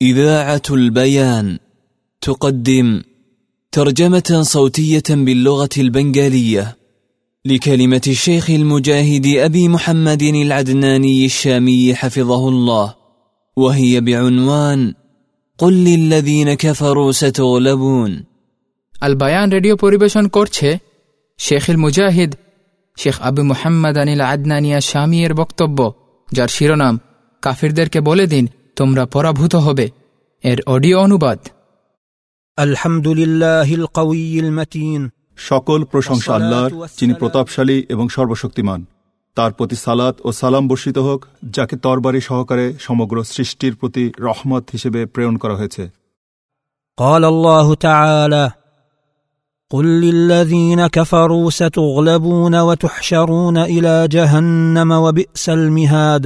إذاعة البيان تقدم ترجمة صوتية باللغة البنغالية لكلمة الشيخ المجاهد أبي محمد العدناني الشامي حفظه الله وهي بعنوان قل للذين كفروا ستغلبون আল বায়ান radio পরিবেশন করছে শেখিল মুজাহিদ শেখ আবু মোহাম্মদ আনিল আদনানিয়া শামী এর বক্তব্য যার শিরোনাম কাফিরদেরকে বলে দিন তোমরা পরাভূত হবে এর অডিও অনুবাদ الحمد لله القوي المتين সকল প্রশংসা আল্লাহর যিনি প্রতাপশালী এবং সর্বশক্তিমান তার প্রতি সালাত ও সালাম বর্ষিত হোক যাকে তরবারি সহকারে সমগ্র সৃষ্টির প্রতি রহমত হিসেবে প্রেরণ করা হয়েছে قال الله تعالى قل للذين كفروا ستغلبون وتحشرون الى جهنم وبئس المهاد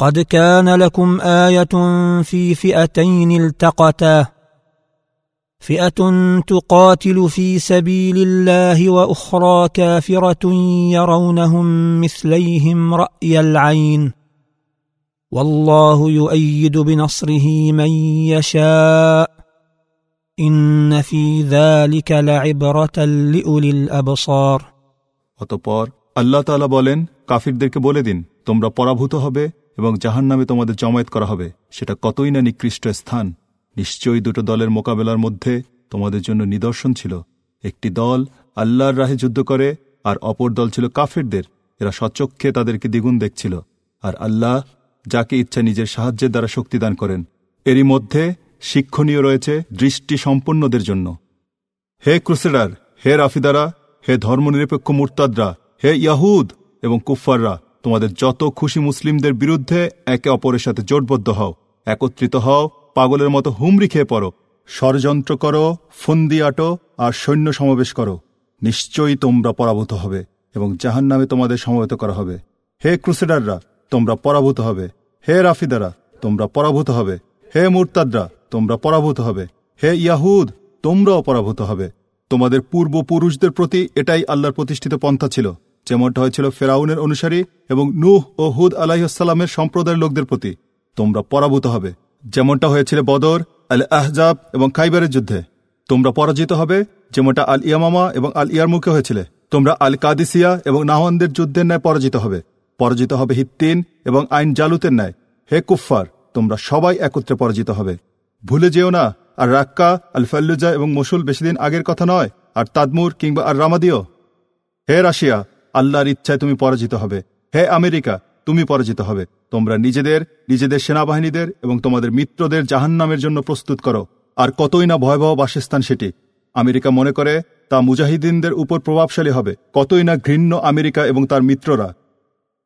قد كان لكم ايه في فئتين التقتا فئه تقاتل في سبيل الله واخرى كافره يرونهم مثليهم راي العين والله يؤيد بنصره من يشاء ان في ذلك لعبره لاولي الابصار অতপর আল্লাহ তাআলা বলেন কাফিরদেরকে বলে দিন তোমরা পরাভূত হবে এবং জাহান নামে তোমাদের জমায়েত করা হবে। সেটা কতই না নিকৃষ্ট স্থান। নিশ্চয়ই দুটো দলের মোকাবেলার মধ্যে তোমাদের জন্য নিদর্শন ছিল। একটি দল আল্লাহর রাহে যুদ্ধ করে, আর অপর দল ছিল কাফেরদের। এরা সচক্ষে তাদেরকে দ্বিগুণ দেখছিল। আর আল্লাহ যাকে ইচ্ছা নিজের সাহায্যের দ্বারা শক্তিদান করেন, এরই মধ্যে শিক্ষণীয় রয়েছে দৃষ্টি সম্পন্নদের জন্য। হে ক্রুসেডার, হে রাফিদারা, হে ধর্মনিরপেক্ষ মুরতাদরা, হে ইয়াহুদ এবং কুফফাররা তোমাদের যত খুশি মুসলিমদের বিরুদ্ধে একে অপরের সাথে জোটবদ্ধ হও, একত্রিত হও, পাগলের মতো হুমড়ি খেয়ে পড়ো, ষড়যন্ত্র করো, ফন্দি আটো আর সৈন্য সমাবেশ করো। নিশ্চয়ই তোমরা পরাভূত হবে এবং জাহান নামে তোমাদের সমবেত করা হবে। হে ক্রুসেডাররা, তোমরা পরাভূত হবে। হে রাফিদারা, তোমরা পরাভূত হবে। হে মুরতাদরা, তোমরা পরাভূত হবে। হে ইয়াহুদ, তোমরাও পরাভূত হবে। তোমাদের পূর্বপুরুষদের প্রতি এটাই আল্লাহর প্রতিষ্ঠিত পন্থা ছিল। যেমনটা হয়েছিল ফেরাউনের অনুসারী এবং নুহ ও হুদ আলাইসাল্লামের সম্প্রদায়ের লোকদের প্রতি, তোমরা পরাভূত হবে। যেমনটা হয়েছিল বদর আল আহজাব এবং খাইবারের যুদ্ধে। তোমরা পরাজিত হবে, যেমনটা আল ইয়ামামা এবং আল ইয়ার মুখে হয়েছিল। তোমরা আল কাদিসিয়া এবং নাহনদের যুদ্ধের ন্যায় পরাজিত হবে। পরাজিত হবে হিত্তিন এবং আইন জালুতের ন্যায়। হে কুফফার, তোমরা সবাই একত্রে পরাজিত হবে। ভুলে যেও না, আর রাক্কা আল ফাল্লুজা এবং মসুল বেশিদিন আগের কথা নয়, আর তাদমুর কিংবা আর রামাদিও। হে রাশিয়া আল্লাহর ইচ্ছায় তুমি পরাজিত হবে। হে আমেরিকা, তুমি পরাজিত হবে। তোমরা নিজেদের নিজেদের সেনাবাহিনীদের এবং তোমাদের মিত্রদের জাহান্নামের জন্য প্রস্তুত করো। আর কতই না ভয়াবহ বাসস্থান সেটি। আমেরিকা মনে করে, তা মুজাহিদিনদের উপর প্রভাবশালী হবে। কতই না ঘৃণ্য আমেরিকা এবং তার মিত্ররা।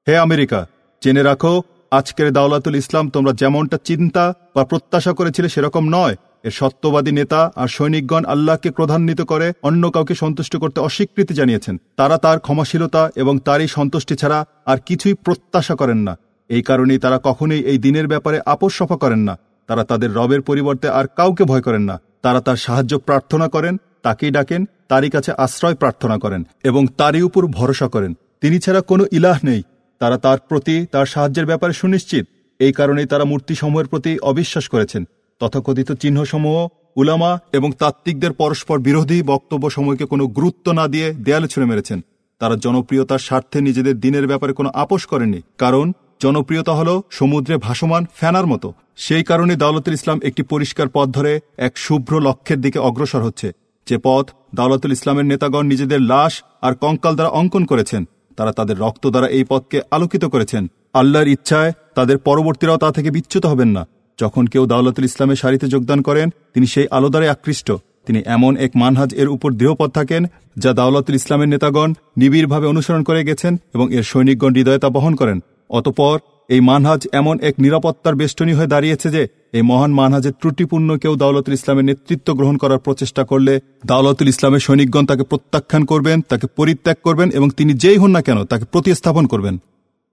হে আমেরিকা, জেনে রাখো আজকের দাওলাতুল ইসলাম তোমরা যেমনটা চিন্তা বা প্রত্যাশা করেছিলে সেরকম নয়। এর সত্যবাদী নেতা আর সৈনিকগণ আল্লাহকে প্রধান্বিত করে অন্য কাউকে সন্তুষ্ট করতে অস্বীকৃতি জানিয়েছেন। তারা তার ক্ষমাশীলতা এবং তারই সন্তুষ্টি ছাড়া আর কিছুই প্রত্যাশা করেন না। এই কারণেই তারা কখনোই এই দিনের ব্যাপারে আপোষ সফা করেন না। তারা তাদের রবের পরিবর্তে আর কাউকে ভয় করেন না। তারা তার সাহায্য প্রার্থনা করেন, তাকেই ডাকেন, তারই কাছে আশ্রয় প্রার্থনা করেন এবং তারই উপর ভরসা করেন। তিনি ছাড়া কোনো ইলাহ নেই। তারা তার প্রতি তার সাহায্যের ব্যাপারে সুনিশ্চিত। এই কারণেই তারা মূর্তিসমূহের প্রতি অবিশ্বাস করেছেন। তথাকথিত চিহ্নসমূহ উলামা এবং তাত্ত্বিকদের পরস্পর বিরোধী বক্তব্য সময়কে কোনো গুরুত্ব না দিয়ে দেয়ালে ছুঁড়ে মেরেছেন। তারা জনপ্রিয়তার স্বার্থে নিজেদের দিনের ব্যাপারে কোনো আপোষ করেননি। কারণ জনপ্রিয়তা হল সমুদ্রে ভাসমান ফ্যানার মতো। সেই কারণে দাওলতুল ইসলাম একটি পরিষ্কার পথ ধরে এক শুভ্র লক্ষ্যের দিকে অগ্রসর হচ্ছে। যে পথ দাওলাতুল ইসলামের নেতাগণ নিজেদের লাশ আর কঙ্কাল দ্বারা অঙ্কন করেছেন তারা তাদের রক্ত দ্বারা এই পথকে আলোকিত করেছেন। আল্লাহর ইচ্ছায় তাদের পরবর্তীরাও তা থেকে বিচ্যুত হবেন না। যখন কেউ দাওলাতুল ইসলামের সারিতে যোগদান করেন, তিনি সেই আলো দ্বারাই আকৃষ্ট। তিনি এমন এক মানহাজ এর উপর দৃঢ়পথ থাকেন, যা দাওলাতুল ইসলামের নেতাগণ নিবিড়ভাবে অনুসরণ করে গেছেন এবং এর সৈনিকগণ হৃদয়তা বহন করেন। অতপর এই মানহাজ এমন এক নিরাপত্তার বেষ্টনী হয়ে দাঁড়িয়েছে যে এই মহান মানহাজের ত্রুটিপূর্ণ কেউ দাওলাতুল ইসলামের নেতৃত্ব গ্রহণ করার প্রচেষ্টা করলে দাওলাতুল ইসলামের সৈনিকগণ তাকে প্রত্যাখ্যান করবেন, তাকে পরিত্যাগ করবেন এবং তিনি যেই হন না কেন তাকে প্রতিস্থাপন করবেন।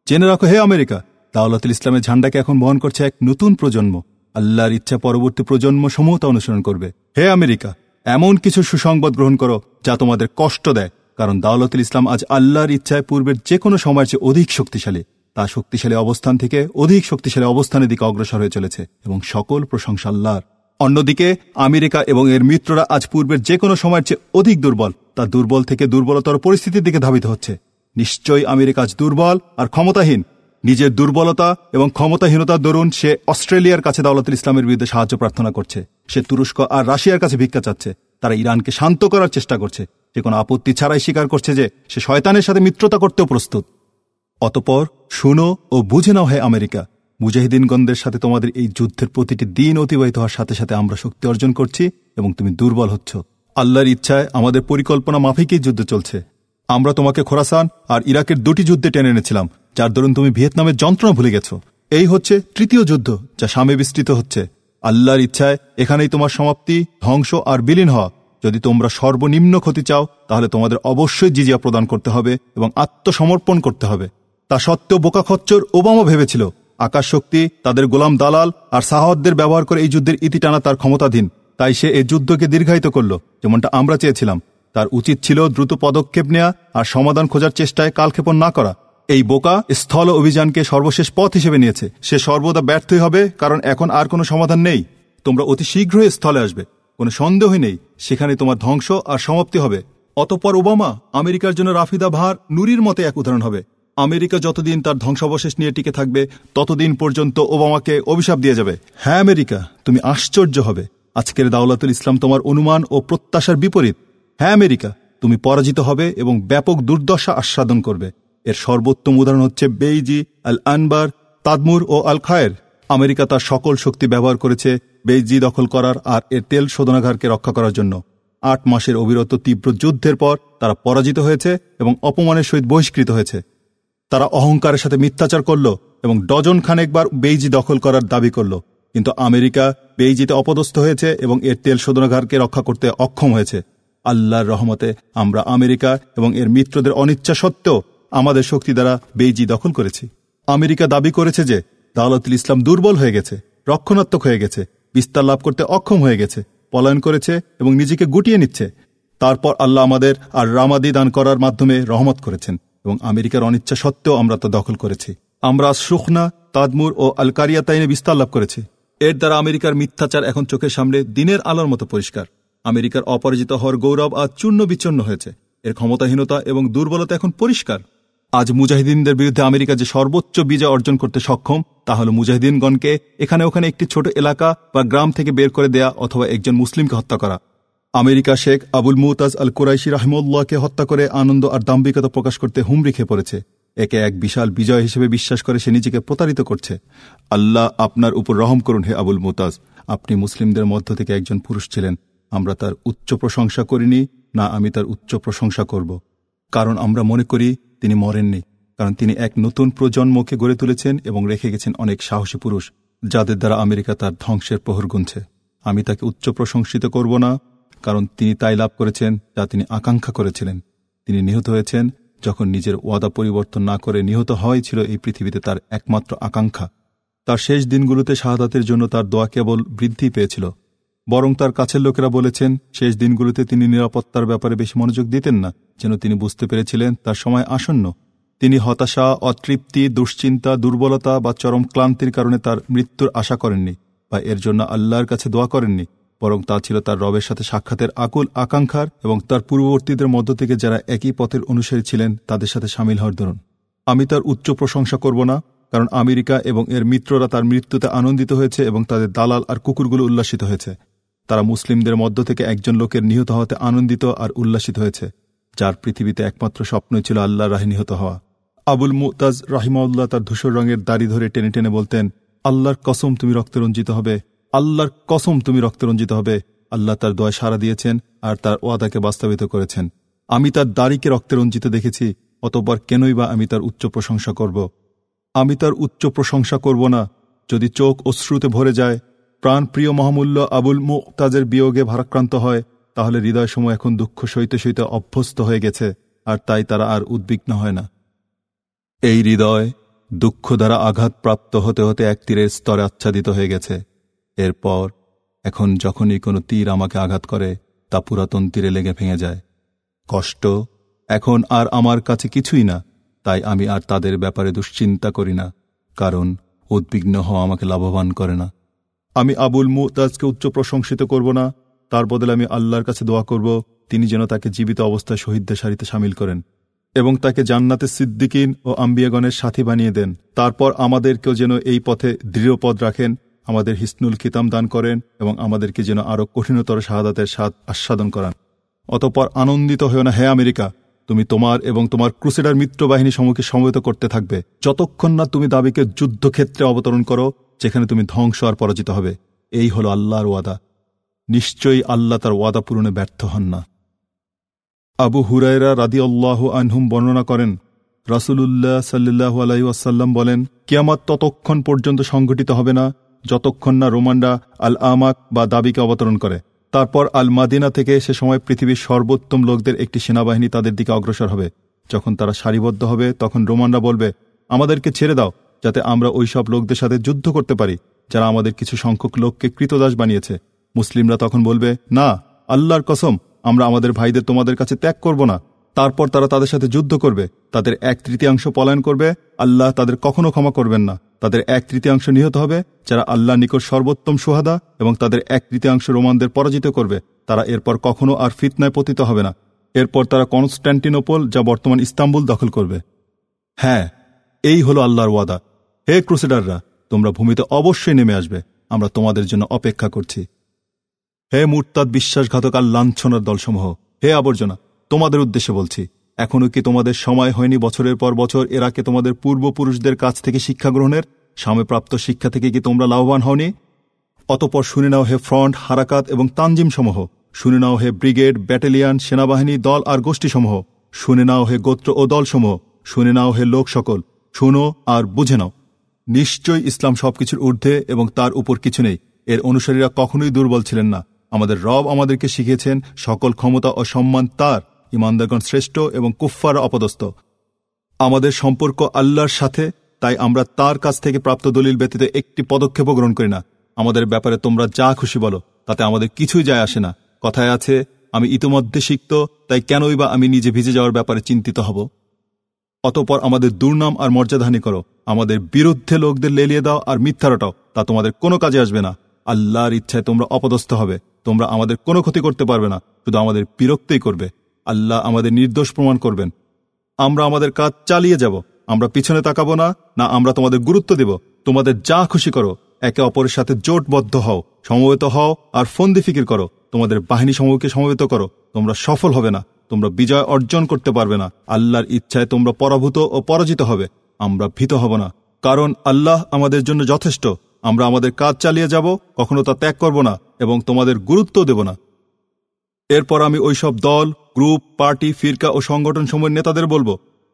জেনে রাখো, হে আমেরিকা, দাওলাতুল ইসলামের ঝান্ডাকে এখন বহন করছে এক নতুন প্রজন্ম। আল্লাহর ইচ্ছা পরবর্তী প্রজন্ম সমূহতা অনুসরণ করবে। হে আমেরিকা, এমন কিছু সুসংবাদ গ্রহণ করো যা তোমাদের কষ্ট দেয়, কারণ দাওলাতুল ইসলাম আজ আল্লাহর ইচ্ছায় পূর্বের যে কোনো সময়ের চেয়ে অধিক শক্তিশালী। তা শক্তিশালী অবস্থান থেকে অধিক শক্তিশালী অবস্থানের দিকে অগ্রসর হয়ে চলেছে এবং সকল প্রশংসা আল্লাহর। অন্যদিকে, আমেরিকা এবং এর মিত্ররা আজ পূর্বের যে কোনো সময়ের চেয়ে অধিক দুর্বল। তা দুর্বল থেকে দুর্বলতর পরিস্থিতির দিকে ধাবিত হচ্ছে। নিশ্চয়ই আমেরিকা আজ দুর্বল আর ক্ষমতাহীন। নিজের দুর্বলতা এবং ক্ষমতাহীনতার দরুন সে অস্ট্রেলিয়ার কাছে দাওলাতুল ইসলামের বিরুদ্ধে সাহায্য প্রার্থনা করছে। সে তুরস্ক আর রাশিয়ার কাছে ভিক্ষা চাচ্ছে। তারা ইরানকে শান্ত করার চেষ্টা করছে। যে কোনো আপত্তি ছাড়াই স্বীকার করছে যে সে শয়তানের সাথে মিত্রতা করতেও প্রস্তুত। অতপর শুনো ও বুঝে নাও হে আমেরিকা, মুজাহিদিনগণদের সাথে তোমাদের এই যুদ্ধের প্রতিটি দিন অতিবাহিত হওয়ার সাথে সাথে আমরা শক্তি অর্জন করছি এবং তুমি দুর্বল হচ্ছ। আল্লাহর ইচ্ছায় আমাদের পরিকল্পনা মাফিকই যুদ্ধ চলছে। আমরা তোমাকে খোরাসান আর ইরাকের দুটি যুদ্ধে টেনে এনেছিলাম, যার দরুন তুমি ভিয়েতনামের যন্ত্রণা ভুলে গেছ। এই হচ্ছে তৃতীয় যুদ্ধ, যা সামে বিস্তৃত হচ্ছে। আল্লাহর ইচ্ছায় এখানেই তোমার সমাপ্তি, ধ্বংস আর বিলীন হওয়া। যদি তোমরা সর্বনিম্ন ক্ষতি চাও, তাহলে তোমাদের অবশ্যই জিজিয়া প্রদান করতে হবে এবং আত্মসমর্পণ করতে হবে। তা সত্ত্বেও বোকা খচ্চর ওবামা ভেবেছিল আকাশ শক্তি তাদের গোলাম দালাল আর সাহদদের ব্যবহার করে এই যুদ্ধের ইতি টানা তার ক্ষমতাধীন। তাই সে এই যুদ্ধকে দীর্ঘায়িত করল, যেমনটা আমরা চেয়েছিলাম। তার উচিত ছিল দ্রুত পদক্ষেপ নেওয়া আর সমাধান খোঁজার চেষ্টায় কালক্ষেপণ না করা। এই বোকা স্থল অভিযানকে সর্বশেষ পথ হিসেবে নিয়েছে। সে সর্বদা ব্যর্থই হবে, কারণ এখন আর কোনো সমাধান নেই। তোমরা অতি শীঘ্রই স্থলে আসবে, কোনো সন্দেহই নেই, সেখানে তোমার ধ্বংস আর সমাপ্তি হবে। অতপর ওবামা আমেরিকার জন্য রাফিদা ভার নুরির মতে এক উদাহরণ হবে। আমেরিকা যতদিন তার ধ্বংসাবশেষ নিয়ে টিকে থাকবে, ততদিন পর্যন্ত ওবামাকে অভিশাপ দিয়ে যাবে। হ্যাঁ আমেরিকা, তুমি আশ্চর্য হবে। আজকের দাওলাতুল ইসলাম তোমার অনুমান ও প্রত্যাশার বিপরীত। হ্যাঁ আমেরিকা, তুমি পরাজিত হবে এবং ব্যাপক দুর্দশা আস্বাদন করবে। এর সর্বোত্তম উদাহরণ হচ্ছে বেইজি আল আনবার তাদমুর ও আল খায়ের আমেরিকা তার সকল শক্তি ব্যবহার করেছে বেইজি দখল করার আর এর তেল শোধনাগারকে রক্ষা করার জন্য। আট মাসের অবিরত তীব্র যুদ্ধের পর তারা পরাজিত হয়েছে এবং অপমানের সহিত বহিষ্কৃত হয়েছে। তারা অহংকারের সাথে মিথ্যাচার করল এবং ডজন খানেকবার বেইজি দখল করার দাবি করল। কিন্তু আমেরিকা বেইজিতে অপদস্থ হয়েছে এবং এর তেল শোধনাগারকে রক্ষা করতে অক্ষম হয়েছে। আল্লাহর রহমতে আমরা আমেরিকা এবং এর মিত্রদের অনিচ্ছা সত্ত্বেও আমাদের শক্তি দ্বারা বেইজি দখল করেছি। আমেরিকা দাবি করেছে যে দাওলাতুল ইসলাম দুর্বল হয়ে গেছে, রক্ষণাত্মক হয়ে গেছে, বিস্তার লাভ করতে অক্ষম হয়ে গেছে, পলায়ন করেছে এবং নিজেকে গুটিয়ে নিচ্ছে। তারপর আল্লাহ আমাদের আর রামাদি দান করার মাধ্যমে রহমত করেছেন। এবং আমেরিকার অনিচ্ছা সত্ত্বেও আমরা তা দখল করেছি। আমরা সুখনা তাদমুর ও আলকারিয়া তাইনে বিস্তার লাভ করেছি। এর দ্বারা আমেরিকার মিথ্যাচার এখন চোখের সামনে দিনের আলোর মতো পরিষ্কার। আমেরিকার অপরাজিত হওয়ার গৌরব আজ চূর্ণ বিচ্ছন্ন হয়েছে। এর ক্ষমতাহীনতা এবং দুর্বলতা এখন পরিষ্কার। আজ মুজাহিদিনদের বিরুদ্ধে আমেরিকা যে সর্বোচ্চ বিজয় অর্জন করতে সক্ষম, তা হল মুজাহিদিনগণকে এখানে ওখানে একটি ছোট এলাকা বা গ্রাম থেকে বের করে দেয়া অথবা একজন মুসলিমকে হত্যা করা। আমেরিকা শেখ আবুল মুতাজ আল কুরাইশি রাহমুল্লাহকে হত্যা করে আনন্দ আর দাম্বিকতা প্রকাশ করতে হুমড়ি খেয়ে পড়েছে। একে এক বিশাল বিজয় হিসেবে বিশ্বাস করে সে নিজেকে প্রতারিত করছে। আল্লাহ আপনার উপর রহম করুন হে আবুল মুতাজ। আপনি মুসলিমদের মধ্য থেকে একজন পুরুষ ছিলেন। আমরা তার উচ্চ প্রশংসা করিনি, না আমি তার উচ্চ প্রশংসা করব। কারণ আমরা মনে করি তিনি মরেননি, কারণ তিনি এক নতুন প্রজন্মকে গড়ে তুলেছেন এবং রেখে গেছেন অনেক সাহসী পুরুষ, যাদের দ্বারা আমেরিকা তার ধ্বংসের প্রহর গুনছে। আমি তাকে উচ্চ প্রশংসিত করব না কারণ তিনি তাই লাভ করেছেন যা তিনি আকাঙ্ক্ষা করেছিলেন। তিনি নিহত হয়েছেন যখন নিজের ওয়াদা পরিবর্তন না করে নিহত হওয়াই ছিল এই পৃথিবীতে তার একমাত্র আকাঙ্ক্ষা। তার শেষ দিনগুলোতে শাহাদাতের জন্য তার দোয়া কেবল বৃদ্ধি পেয়েছিল। বরং তার কাছের লোকেরা বলেছেন, শেষ দিনগুলোতে তিনি নিরাপত্তার ব্যাপারে বেশি মনোযোগ দিতেন না, যেন তিনি বুঝতে পেরেছিলেন তার সময় আসন্ন। তিনি হতাশা, অতৃপ্তি, দুশ্চিন্তা, দুর্বলতা বা চরম ক্লান্তির কারণে তার মৃত্যুর আশা করেননি বা এর জন্য আল্লাহর কাছে দোয়া করেননি। বরং তা ছিল তার রবের সাথে সাক্ষাতের আকুল আকাঙ্ক্ষার এবং তার পূর্ববর্তীদের মধ্য থেকে যারা একই পথের অনুসারী ছিলেন, তাদের সাথে সামিল হওয়ার ধরুন আমি তার উচ্চ প্রশংসা করব না, কারণ আমেরিকা এবং এর মিত্ররা তার মৃত্যুতে আনন্দিত হয়েছে এবং তাদের দালাল আর কুকুরগুলো উল্লাসিত হয়েছে। তারা মুসলিমদের মধ্য থেকে একজন লোকের নিহত হওয়াতে আনন্দিত আর উল্লাসিত হয়েছে, যার পৃথিবীতে একমাত্র স্বপ্নই ছিল আল্লাহ রাহে নিহত হওয়া। আবুল মুতাজ রাহিমাউল্লাহ তার ধূসর রঙের দাড়ি ধরে টেনে টেনে বলতেন, আল্লাহর কসম তুমি রক্তে রঞ্জিত হবে আল্লাহর কসম তুমি রক্তে রঞ্জিত হবে। আল্লাহ তার দয় সাড়া দিয়েছেন আর তার ওয়াদাকে বাস্তবিত করেছেন। আমি তার দাড়িকে রক্তে রঞ্জিত দেখেছি, অতপর কেনই বা আমি তার উচ্চ প্রশংসা করব? আমি তার উচ্চ প্রশংসা করব না। যদি চোখ অশ্রুতে ভরে যায় প্রাণ প্রিয় মহামূল্য আবুল মুক্তাজের বিয়োগে ভারাক্রান্ত হয়, তাহলে হৃদয়সমূহ এখন দুঃখ সইতে সইতে অভ্যস্ত হয়ে গেছে, আর তাই তারা আর উদ্বিগ্ন হয় না। এই হৃদয় দুঃখ দ্বারা আঘাতপ্রাপ্ত হতে হতে এক তীরের স্তরে আচ্ছাদিত হয়ে গেছে। এরপর, এখন যখনই কোনো তীর আমাকে আঘাত করে, তা পুরাতন তীরে লেগে ভেঙে যায়। কষ্ট, এখন আর আমার কাছে কিছুই না, তাই আমি আর তাদের ব্যাপারে দুশ্চিন্তা করি না, কারণ উদ্বিগ্ন হওয়া আমাকে লাভবান করে না। আমি আবুল মুতাজকে উচ্চ প্রশংসিত করব না, তার বদলে আমি আল্লাহর কাছে দোয়া করব, তিনি যেন তাকে জীবিত অবস্থায় শহীদদের সারিতে সামিল করেন এবং তাকে জান্নাতে সিদ্দিকিন ও আম্বিয়াগণের সাথী বানিয়ে দেন। তারপর আমাদেরকেও যেন এই পথে দৃঢ়পদ রাখেন আমাদের হিসনুল খিতাম দান করেন এবং আমাদেরকে যেন আরও কঠিনতর শাহাদাতের স্বাদ আস্বাদন করান। অতপর আনন্দিত হয়েও না, হে আমেরিকা, তুমি তোমার এবং তোমার ক্রুসেডার মিত্র বাহিনী সমূহকে সমবেত করতে থাকবে। যতক্ষণ না তুমি দাবিকে যুদ্ধক্ষেত্রে অবতরণ করো, যেখানে তুমি ধ্বংস আর পরাজিত হবে। এই হল আল্লাহর ওয়াদা। নিশ্চয়ই আল্লাহ তার ওয়াদা পূরণে ব্যর্থ হন না। আবু হুরায়রা রাদি আল্লাহ আনহুম বর্ণনা করেন, রাসুলুল্লাহ সাল্লাহ আলাই আসাল্লাম বলেন, কিয়ামাত ততক্ষণ পর্যন্ত সংঘটিত হবে না যতক্ষণ না রোমানরা আল আমাক বা দাবিকে অবতরণ করে। তারপর আল মাদিনা থেকে সে সময় পৃথিবীর সর্বোত্তম লোকদের একটি সেনাবাহিনী তাদের দিকে অগ্রসর হবে। যখন তারা সারিবদ্ধ হবে, তখন রোমানরা বলবে, আমাদেরকে ছেড়ে দাও, যাতে আমরা ওই সব লোকদের সাথে যুদ্ধ করতে পারি, যারা আমাদের কিছু সংখ্যক লোককে কৃতদাস বানিয়েছে। মুসলিমরা তখন বলবে, না, আল্লাহর কসম, আমরা আমাদের ভাইদের তোমাদের কাছে ত্যাগ করব না। তারপর তারা তাদের সাথে যুদ্ধ করবে, তাদের এক তৃতীয়াংশ পলায়ন করবে, আল্লাহ তাদের কখনো ক্ষমা করবেন না। তাদের এক তৃতীয়াংশ নিহত হবে, যারা আল্লাহ নিকট সর্বোত্তম সুহাদা এবং তাদের এক তৃতীয়াংশ রোমানদের পরাজিত করবে। তারা এরপর কখনো আর ফিতনায় পতিত হবে না। এরপর তারা কনস্ট্যান্টিনোপল যা বর্তমান ইস্তাম্বুল দখল করবে। হ্যাঁ এই হলো আল্লাহর ওয়াদা। হে ক্রুসেডাররা, তোমরা ভূমিতে অবশ্যই নেমে আসবে। আমরা তোমাদের জন্য অপেক্ষা করছি। হে মুরতাদ বিশ্বাসঘাতক আর লাঞ্ছনার দলসমূহ, হে আবর্জনা তোমাদের উদ্দেশ্যে বলছি এখনও কি তোমাদের সময় হয়নি বছরের পর বছর এরাকে তোমাদের পূর্বপুরুষদের কাছ থেকে শিক্ষা গ্রহণের? সাময়প্রাপ্ত শিক্ষা থেকে কি তোমরা লাভবান হওনি? অতপর শুনে নাও হে ফ্রন্ট, হারাকাত এবং তানজিম সমূহ। শুনে নাও হে ব্রিগেড, ব্যাটালিয়ান, সেনাবাহিনী, দল আর গোষ্ঠীসমূহ শুনে নাও হে গোত্র ও দলসমূহ শুনে নাও হে লোক সকল। শুনো আর বুঝে নাও। নিশ্চয়ই ইসলাম সবকিছুর ঊর্ধ্বে এবং তার উপর কিছু নেই। এর অনুসারীরা কখনোই দুর্বল ছিলেন না। আমাদের রব আমাদেরকে শিখিয়েছেন, সকল ক্ষমতা ও সম্মান তার। ইমানদারগণ শ্রেষ্ঠ এবং কুফফার অপদস্থ। আমাদের সম্পর্ক আল্লাহর সাথে, তাই আমরা তার কাছ থেকে প্রাপ্ত দলিল ব্যতীত একটি পদক্ষেপও গ্রহণ করি না। আমাদের ব্যাপারে তোমরা যা খুশি বলো, তাতে আমাদের কিছুই যায় আসে না। কথায় আছে, আমি ইতোমধ্যে শিখত তাই কেনই বা আমি নিজে ভিজে যাওয়ার ব্যাপারে চিন্তিত হব? অতপর আমাদের দুর্নাম আর মর্যাদাহানি করো। আমাদের বিরুদ্ধে লোকদের লেলিয়ে দাও আর মিথ্যা রটাও, তা তোমাদের কোনো কাজে আসবে না। আল্লাহর ইচ্ছায় তোমরা অপদস্থ হবে। তোমরা আমাদের কোনো ক্ষতি করতে পারবে না, শুধু আমাদের বিরক্তই করবে। আল্লাহ আমাদের নির্দোষ প্রমাণ করবেন। আমরা আমাদের কাজ চালিয়ে যাব। আমরা পিছনে তাকাবো না না আমরা তোমাদের গুরুত্ব দেব। তোমাদের যা খুশি করো, একে অপরের সাথে জোটবদ্ধ হও, সমবেত হও আর ফন্দি ফিকির করো। তোমাদের বাহিনী সমূহকে সমবেত করো। তোমরা সফল হবে না। তোমরা বিজয় অর্জন করতে পারবে না। আল্লাহর ইচ্ছায় তোমরা পরাভূত ও পরাজিত হবে। আমরা ভীত হব না। কারণ আল্লাহ আমাদের জন্য যথেষ্ট। আমরা আমাদের কাজ চালিয়ে যাব, কখনো তা ত্যাগ করব না এবং তোমাদের গুরুত্ব দেব না। এরপর আমি ওইসব দল গ্রুপ, পার্টি, ফিরকা ও সংগঠন সময়ের নেতাদের বলব,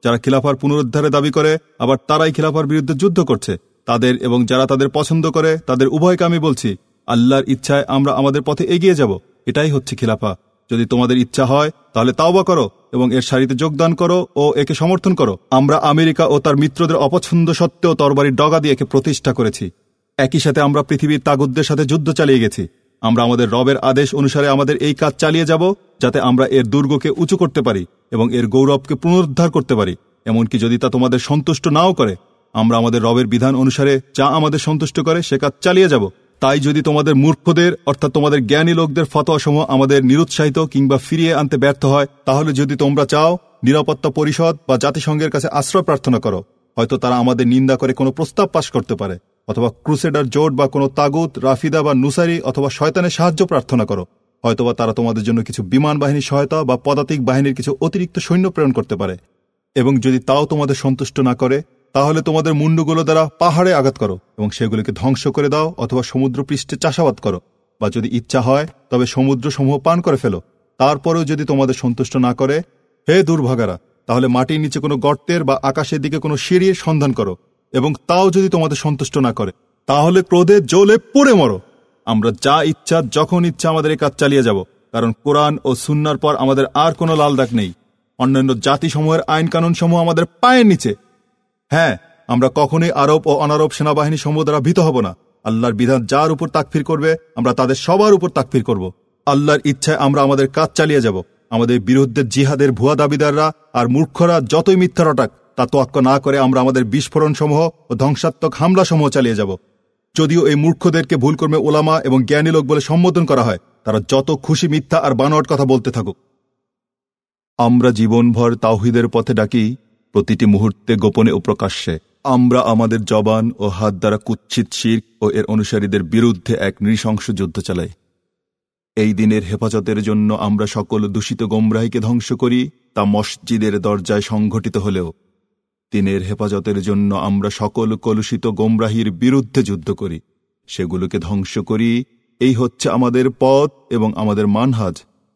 যারা খিলাফার পুনরুদ্ধারে দাবি করে, আবার তারাই খিলাফার বিরুদ্ধে যুদ্ধ করছে। তাদের এবং যারা তাদের পছন্দ করে, তাদের উভয়কে আমি বলছি, আল্লাহর ইচ্ছায় আমরা আমাদের পথে এগিয়ে যাব। এটাই হচ্ছে খিলাফা। যদি তোমাদের ইচ্ছা হয়, তাহলে তাওবা করো এবং এর সারিতে যোগদান করো ও একে সমর্থন করো। আমরা আমেরিকা ও তার মিত্রদের অপছন্দ সত্ত্বেও তরবারির ডগা দিয়ে একে প্রতিষ্ঠা করেছি। একই সাথে আমরা পৃথিবীর তাগুদদের সাথে যুদ্ধ চালিয়ে গেছি। আমরা আমাদের রবের আদেশ অনুসারে আমাদের এই কাজ চালিয়ে যাব, যাতে আমরা এর দুর্গকে উঁচু করতে পারি এবং এর গৌরবকে পুনরুদ্ধার করতে পারি। এমনকি যদি তা তোমাদের সন্তুষ্ট নাও করে, আমরা আমাদের রবের বিধান অনুসারে যা আমাদের সন্তুষ্ট করে সে কাজ চালিয়ে যাব। তাই যদি তোমাদের মূর্খদের, অর্থাৎ তোমাদের জ্ঞানী লোকদের ফতোয়াসমূহ আমাদের নিরুৎসাহিত কিংবা ফিরিয়ে আনতে ব্যর্থ হয়, তাহলে যদি তোমরা চাও, নিরাপত্তা পরিষদ বা জাতিসংঘের কাছে আশ্রয় প্রার্থনা করো। হয়তো তারা আমাদের নিন্দা করে কোনো প্রস্তাব পাশ করতে পারে। অথবা ক্রুসেডার জোট বা কোনো তাগুত, রাফিদা বা নুসারি অথবা শয়তানের সাহায্য প্রার্থনা করো। হয়তোবা তারা তোমাদের জন্য কিছু বিমান বাহিনীর সহায়তা বা পদাতিক বাহিনীর কিছু অতিরিক্ত সৈন্য প্রেরণ করতে পারে। এবং যদি তাও তোমাদের সন্তুষ্ট না করে, তাহলে তোমাদের মুন্ডুগুলো দ্বারা পাহাড়ে আঘাত করো এবং সেগুলিকে ধ্বংস করে দাও অথবা সমুদ্র পৃষ্ঠে চাষাবাদ করো। বা যদি ইচ্ছা হয়, তবে সমুদ্র সমূহ পান করে ফেলো। তারপরেও যদি তোমাদের সন্তুষ্ট না করে, হে দুর্ভাগারা, তাহলে মাটির নিচে কোনো গর্তের বা আকাশের দিকে কোনো সিঁড়ির সন্ধান করো। এবং তাও যদি তোমাদের সন্তুষ্ট না করে, তাহলে ক্রোধে জ্বলে পড়ে মরো। আমরা যা ইচ্ছা, যখন ইচ্ছা আমাদের এই কাজ চালিয়ে যাব, কারণ কোরআন ও সুন্নার পর আমাদের আর কোনো লাল দাগ নেই। অন্যান্য জাতিসমূহের আইন কানুন সমূহ আমাদের পায়ের নিচে। হ্যাঁ আমরা কখনোই আরব ও অনারব সেনাবাহিনী সমূহ দ্বারা ভীত হব না। আল্লাহর বিধান যার উপর তাকফির করবে, আমরা তাদের সবার উপর তাকফির করব। আল্লাহর ইচ্ছায় আমরা আমাদের কাজ চালিয়ে যাব। আমাদের বিরুদ্ধে জিহাদের ভুয়া দাবিদাররা আর মূর্খরা যতই মিথ্যা রটাক তা তোয়াক্ক না করে আমরা আমাদের বিস্ফোরণ সমূহ ও ধ্বংসাত্মক হামলা সমূহ চালিয়ে যাব। যদিও এই মূর্খদেরকে ভুল কর্মে ওলামা এবং জ্ঞানী লোক বলে সম্বোধন করা হয়, তারা যত খুশি মিথ্যা আর বানোয়াট কথা বলতে থাকুক। আমরা জীবনভর তাওহিদের পথে ডাকি, প্রতিটি মুহূর্তে গোপনে ও প্রকাশ্যে। আমরা আমাদের জবান ও হাত দ্বারা কুচ্ছিত শির ও এর অনুসারীদের বিরুদ্ধে এক নৃশংস যুদ্ধ চালাই। এই দিনের হেফাজতের জন্য আমরা সকল দূষিত গোমরাহিকে ধ্বংস করি, তা মসজিদের দরজায় সংঘটিত হলেও। দিনের হেফাজতের জন্য আমরা সকল কলুষিত গোমরাহির বিরুদ্ধে যুদ্ধ করি। সেগুলোকে ধ্বংস করি। এই হচ্ছে আমাদের পথ এবং আমাদের মানহাজ।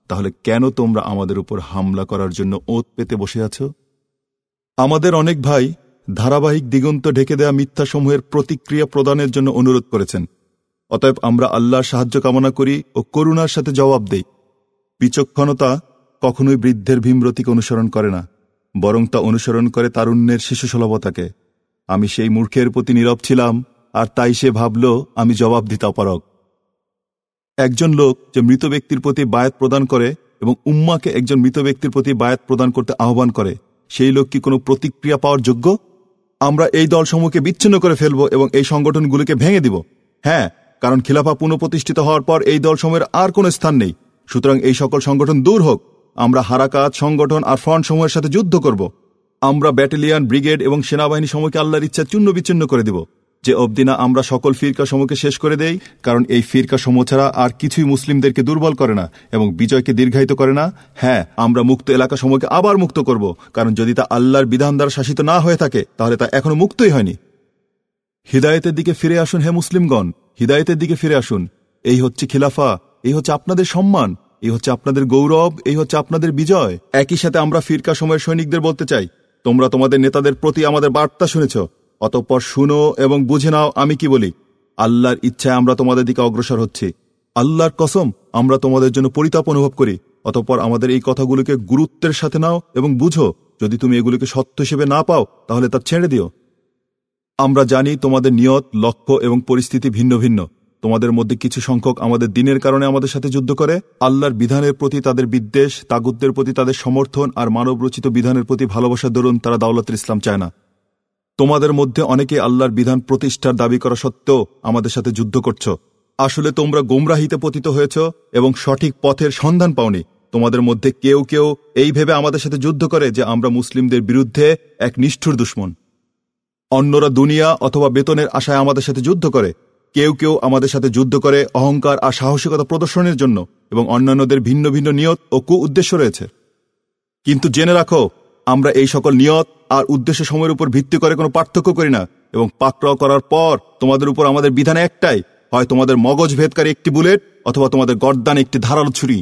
তাহলে কেন তোমরা আমাদের উপর হামলা করার জন্য ওত পেতে বসে আছো? আমাদের অনেক ভাই ধারাবাহিক দিগন্ত ঢেকে দেয়া মিথ্যাসমূহের প্রতিক্রিয়া প্রদানের জন্য অনুরোধ করেছেন। অতএব আমরা আল্লাহর সাহায্য কামনা করি ও করুণার সাথে জবাব দেই। বিচক্ষণতা কখনোই বৃদ্ধের ভীমরতিকে অনুসরণ করে না। বরং তা অনুসরণ করে তারুণ্যের শিশুসুলভতাকে আমি সেই মূর্খের প্রতি নীরব ছিলাম, আর তাই সে ভাবল, আমি জবাব দিতে অপারক একজন লোক যে মৃত ব্যক্তির প্রতি বায়াত প্রদান করে এবং উম্মাকে একজন মৃত ব্যক্তির প্রতি বায়াত প্রদান করতে আহ্বান করে, সেই লোক কি কোনো প্রতিক্রিয়া পাওয়ার যোগ্য? আমরা এই দলসমূহকে বিচ্ছিন্ন করে ফেলব এবং এই সংগঠনগুলিকে ভেঙে দিব। হ্যাঁ কারণ খিলাফা পুনঃপ্রতিষ্ঠিত হওয়ার পর এই দলসমূহের আর কোনো স্থান নেই। সুতরাং এই সকল সংগঠন দূর হোক। আমরা হারাকাত, সংগঠন আর ফ্রন্ট সমূহের সাথে যুদ্ধ করব। আমরা ব্যাটালিয়ান, ব্রিগেড এবং সেনাবাহিনী সমূহকে আল্লাহর ইচ্ছা চূন্য বিচ্ছিন্ন করে দিব। যে অবধি না আমরা সকল ফিরকা সমূহকে শেষ করে দেই, কারণ এই ফিরকা সমূহ ছাড়া আর কিছুই মুসলিমদেরকে দুর্বল করে না এবং বিজয়কে দীর্ঘায়িত করে না। হ্যাঁ আমরা মুক্ত এলাকা সমূহকে আবার মুক্ত করব, কারণ যদি তা আল্লাহর বিধান দ্বারা শাসিত না হয়ে থাকে, তাহলে তা এখনও মুক্তই হয়নি। হৃদায়তের দিকে ফিরে আসুন, হে মুসলিমগণ, হৃদায়তের দিকে ফিরে আসুন। এই হচ্ছে খিলাফা, এই হচ্ছে আপনাদের সম্মান। এই হচ্ছে আপনাদের গৌরব, এই হচ্ছে আপনাদের বিজয়। একই সাথে আমরা ফিরকা সময়ের সৈনিকদের বলতে চাই, তোমরা তোমাদের নেতাদের প্রতি আমাদের বার্তা শুনেছ, অতঃপর শুনো এবং বুঝে নাও আমি কি বলি। আল্লাহর ইচ্ছায় আমরা তোমাদের দিকে অগ্রসর হচ্ছি। আল্লাহর কসম, আমরা তোমাদের জন্য পরিতাপ অনুভব করি, অতঃপর আমাদের এই কথাগুলোকে গুরুত্বের সাথে নাও এবং বুঝো। যদি তুমি এগুলোকে সত্য হিসেবে না পাও, তাহলে তা ছেড়ে দিও। আমরা জানি তোমাদের নিয়ত, লক্ষ্য এবং পরিস্থিতি ভিন্ন ভিন্ন। তোমাদের মধ্যে কিছু সংখ্যক আমাদের দিনের কারণে আমাদের সাথে যুদ্ধ করে। আল্লাহর বিধানের প্রতি তাদের বিদ্বেষ তাগুদদের প্রতি তাদের সমর্থন আর মানবরচিত বিধানের প্রতি ভালোবাসার দরুন তারা দাওলাতের ইসলাম চায় না। তোমাদের মধ্যে অনেকে আল্লাহর বিধান প্রতিষ্ঠার দাবি করা সত্ত্বেও আমাদের সাথে যুদ্ধ করছ। আসলে তোমরা গোমরাহিতে পতিত হয়েছ এবং সঠিক পথের সন্ধান পাওনি। তোমাদের মধ্যে কেউ কেউ এই ভেবে আমাদের সাথে যুদ্ধ করে যে আমরা মুসলিমদের বিরুদ্ধে এক নিষ্ঠুর দুশ্মন। অন্যরা দুনিয়া অথবা বেতনের আশায় আমাদের সাথে যুদ্ধ করে। কেউ কেউ আমাদের সাথে যুদ্ধ করে অহংকার আর সাহসিকতা প্রদর্শনের জন্য এবং অন্যান্যদের ভিন্ন ভিন্ন নিয়ত ও কু উদ্দেশ্য রয়েছে। কিন্তু জেনে রাখো, আমরা এই সকল নিয়ত আর উদ্দেশ্য সময়ের উপর ভিত্তি করে কোনো পার্থক্য করি না এবং পাকড়াও করার পর তোমাদের উপর আমাদের বিধান একটাই, হয় তোমাদের মগজ ভেদকারী একটি বুলেট অথবা তোমাদের গর্দান একটি ধারালো ছুরি।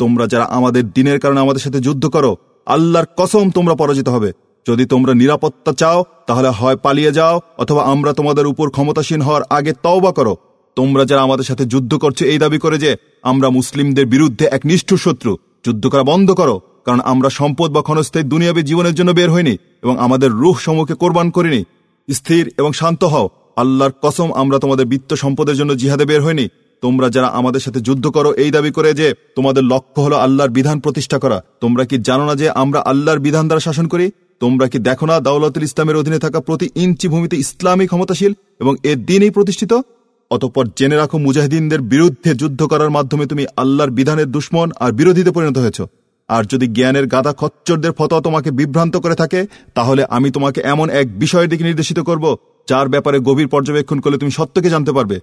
তোমরা যারা আমাদের দিনের কারণে আমাদের সাথে যুদ্ধ করো, আল্লাহর কসম তোমরা পরাজিত হবে। যদি তোমরা নিরাপত্তা চাও, তাহলে হয় পালিয়ে যাও, অথবা আমরা তোমাদের উপর ক্ষমতাসীন হওয়ার আগে তওবা করো। তোমরা যারা আমাদের সাথে যুদ্ধ করছ, এই দাবি করে যে, আমরা মুসলিমদের বিরুদ্ধে এক নিষ্ঠুর শত্রু, যুদ্ধ করা বন্ধ করো, কারণ আমরা সম্পদ বা ক্ষণস্থায়ী দুনিয়াবী জীবনের জন্য বের হইনি, এবং আমাদের রুহ সমূহকে কোরবান করিনি। স্থির এবং শান্ত হও। আল্লাহর কসম, আমরা তোমাদের বিত্ত সম্পদের জন্য জিহাদে বের হইনি। তোমরা যারা আমাদের সাথে যুদ্ধ করো, এই দাবি করে যে, তোমাদের লক্ষ্য হলো আল্লাহর বিধান প্রতিষ্ঠা করা। তোমরা কি জানো না যে, আমরা আল্লাহর বিধান দ্বারা শাসন করি? তোমরা কি দেখো না দাউলাতুল ইসলামের অধীনে থাকা প্রতি ইঞ্চি ভূমিতে ইসলামী ক্ষমতাশীল এবং এর দিনই প্রতিষ্ঠিত? অতঃপর জেনে রাখো, মুজাহিদিনদের বিরুদ্ধে যুদ্ধ করার মাধ্যমে তুমি আল্লাহর বিধানের দুশ্মন আর বিরোধীতে পরিণত হয়েছ। আর যদি জ্ঞানের গাদা খচ্চরদের ফতোয়া তোমাকে বিভ্রান্ত করে থাকে, তাহলে আমি তোমাকে এমন এক বিষয়ের দিকে নির্দেশিত করব, যার ব্যাপারে গভীর পর্যবেক্ষণ করলে তুমি সত্যকে জানতে পারবে।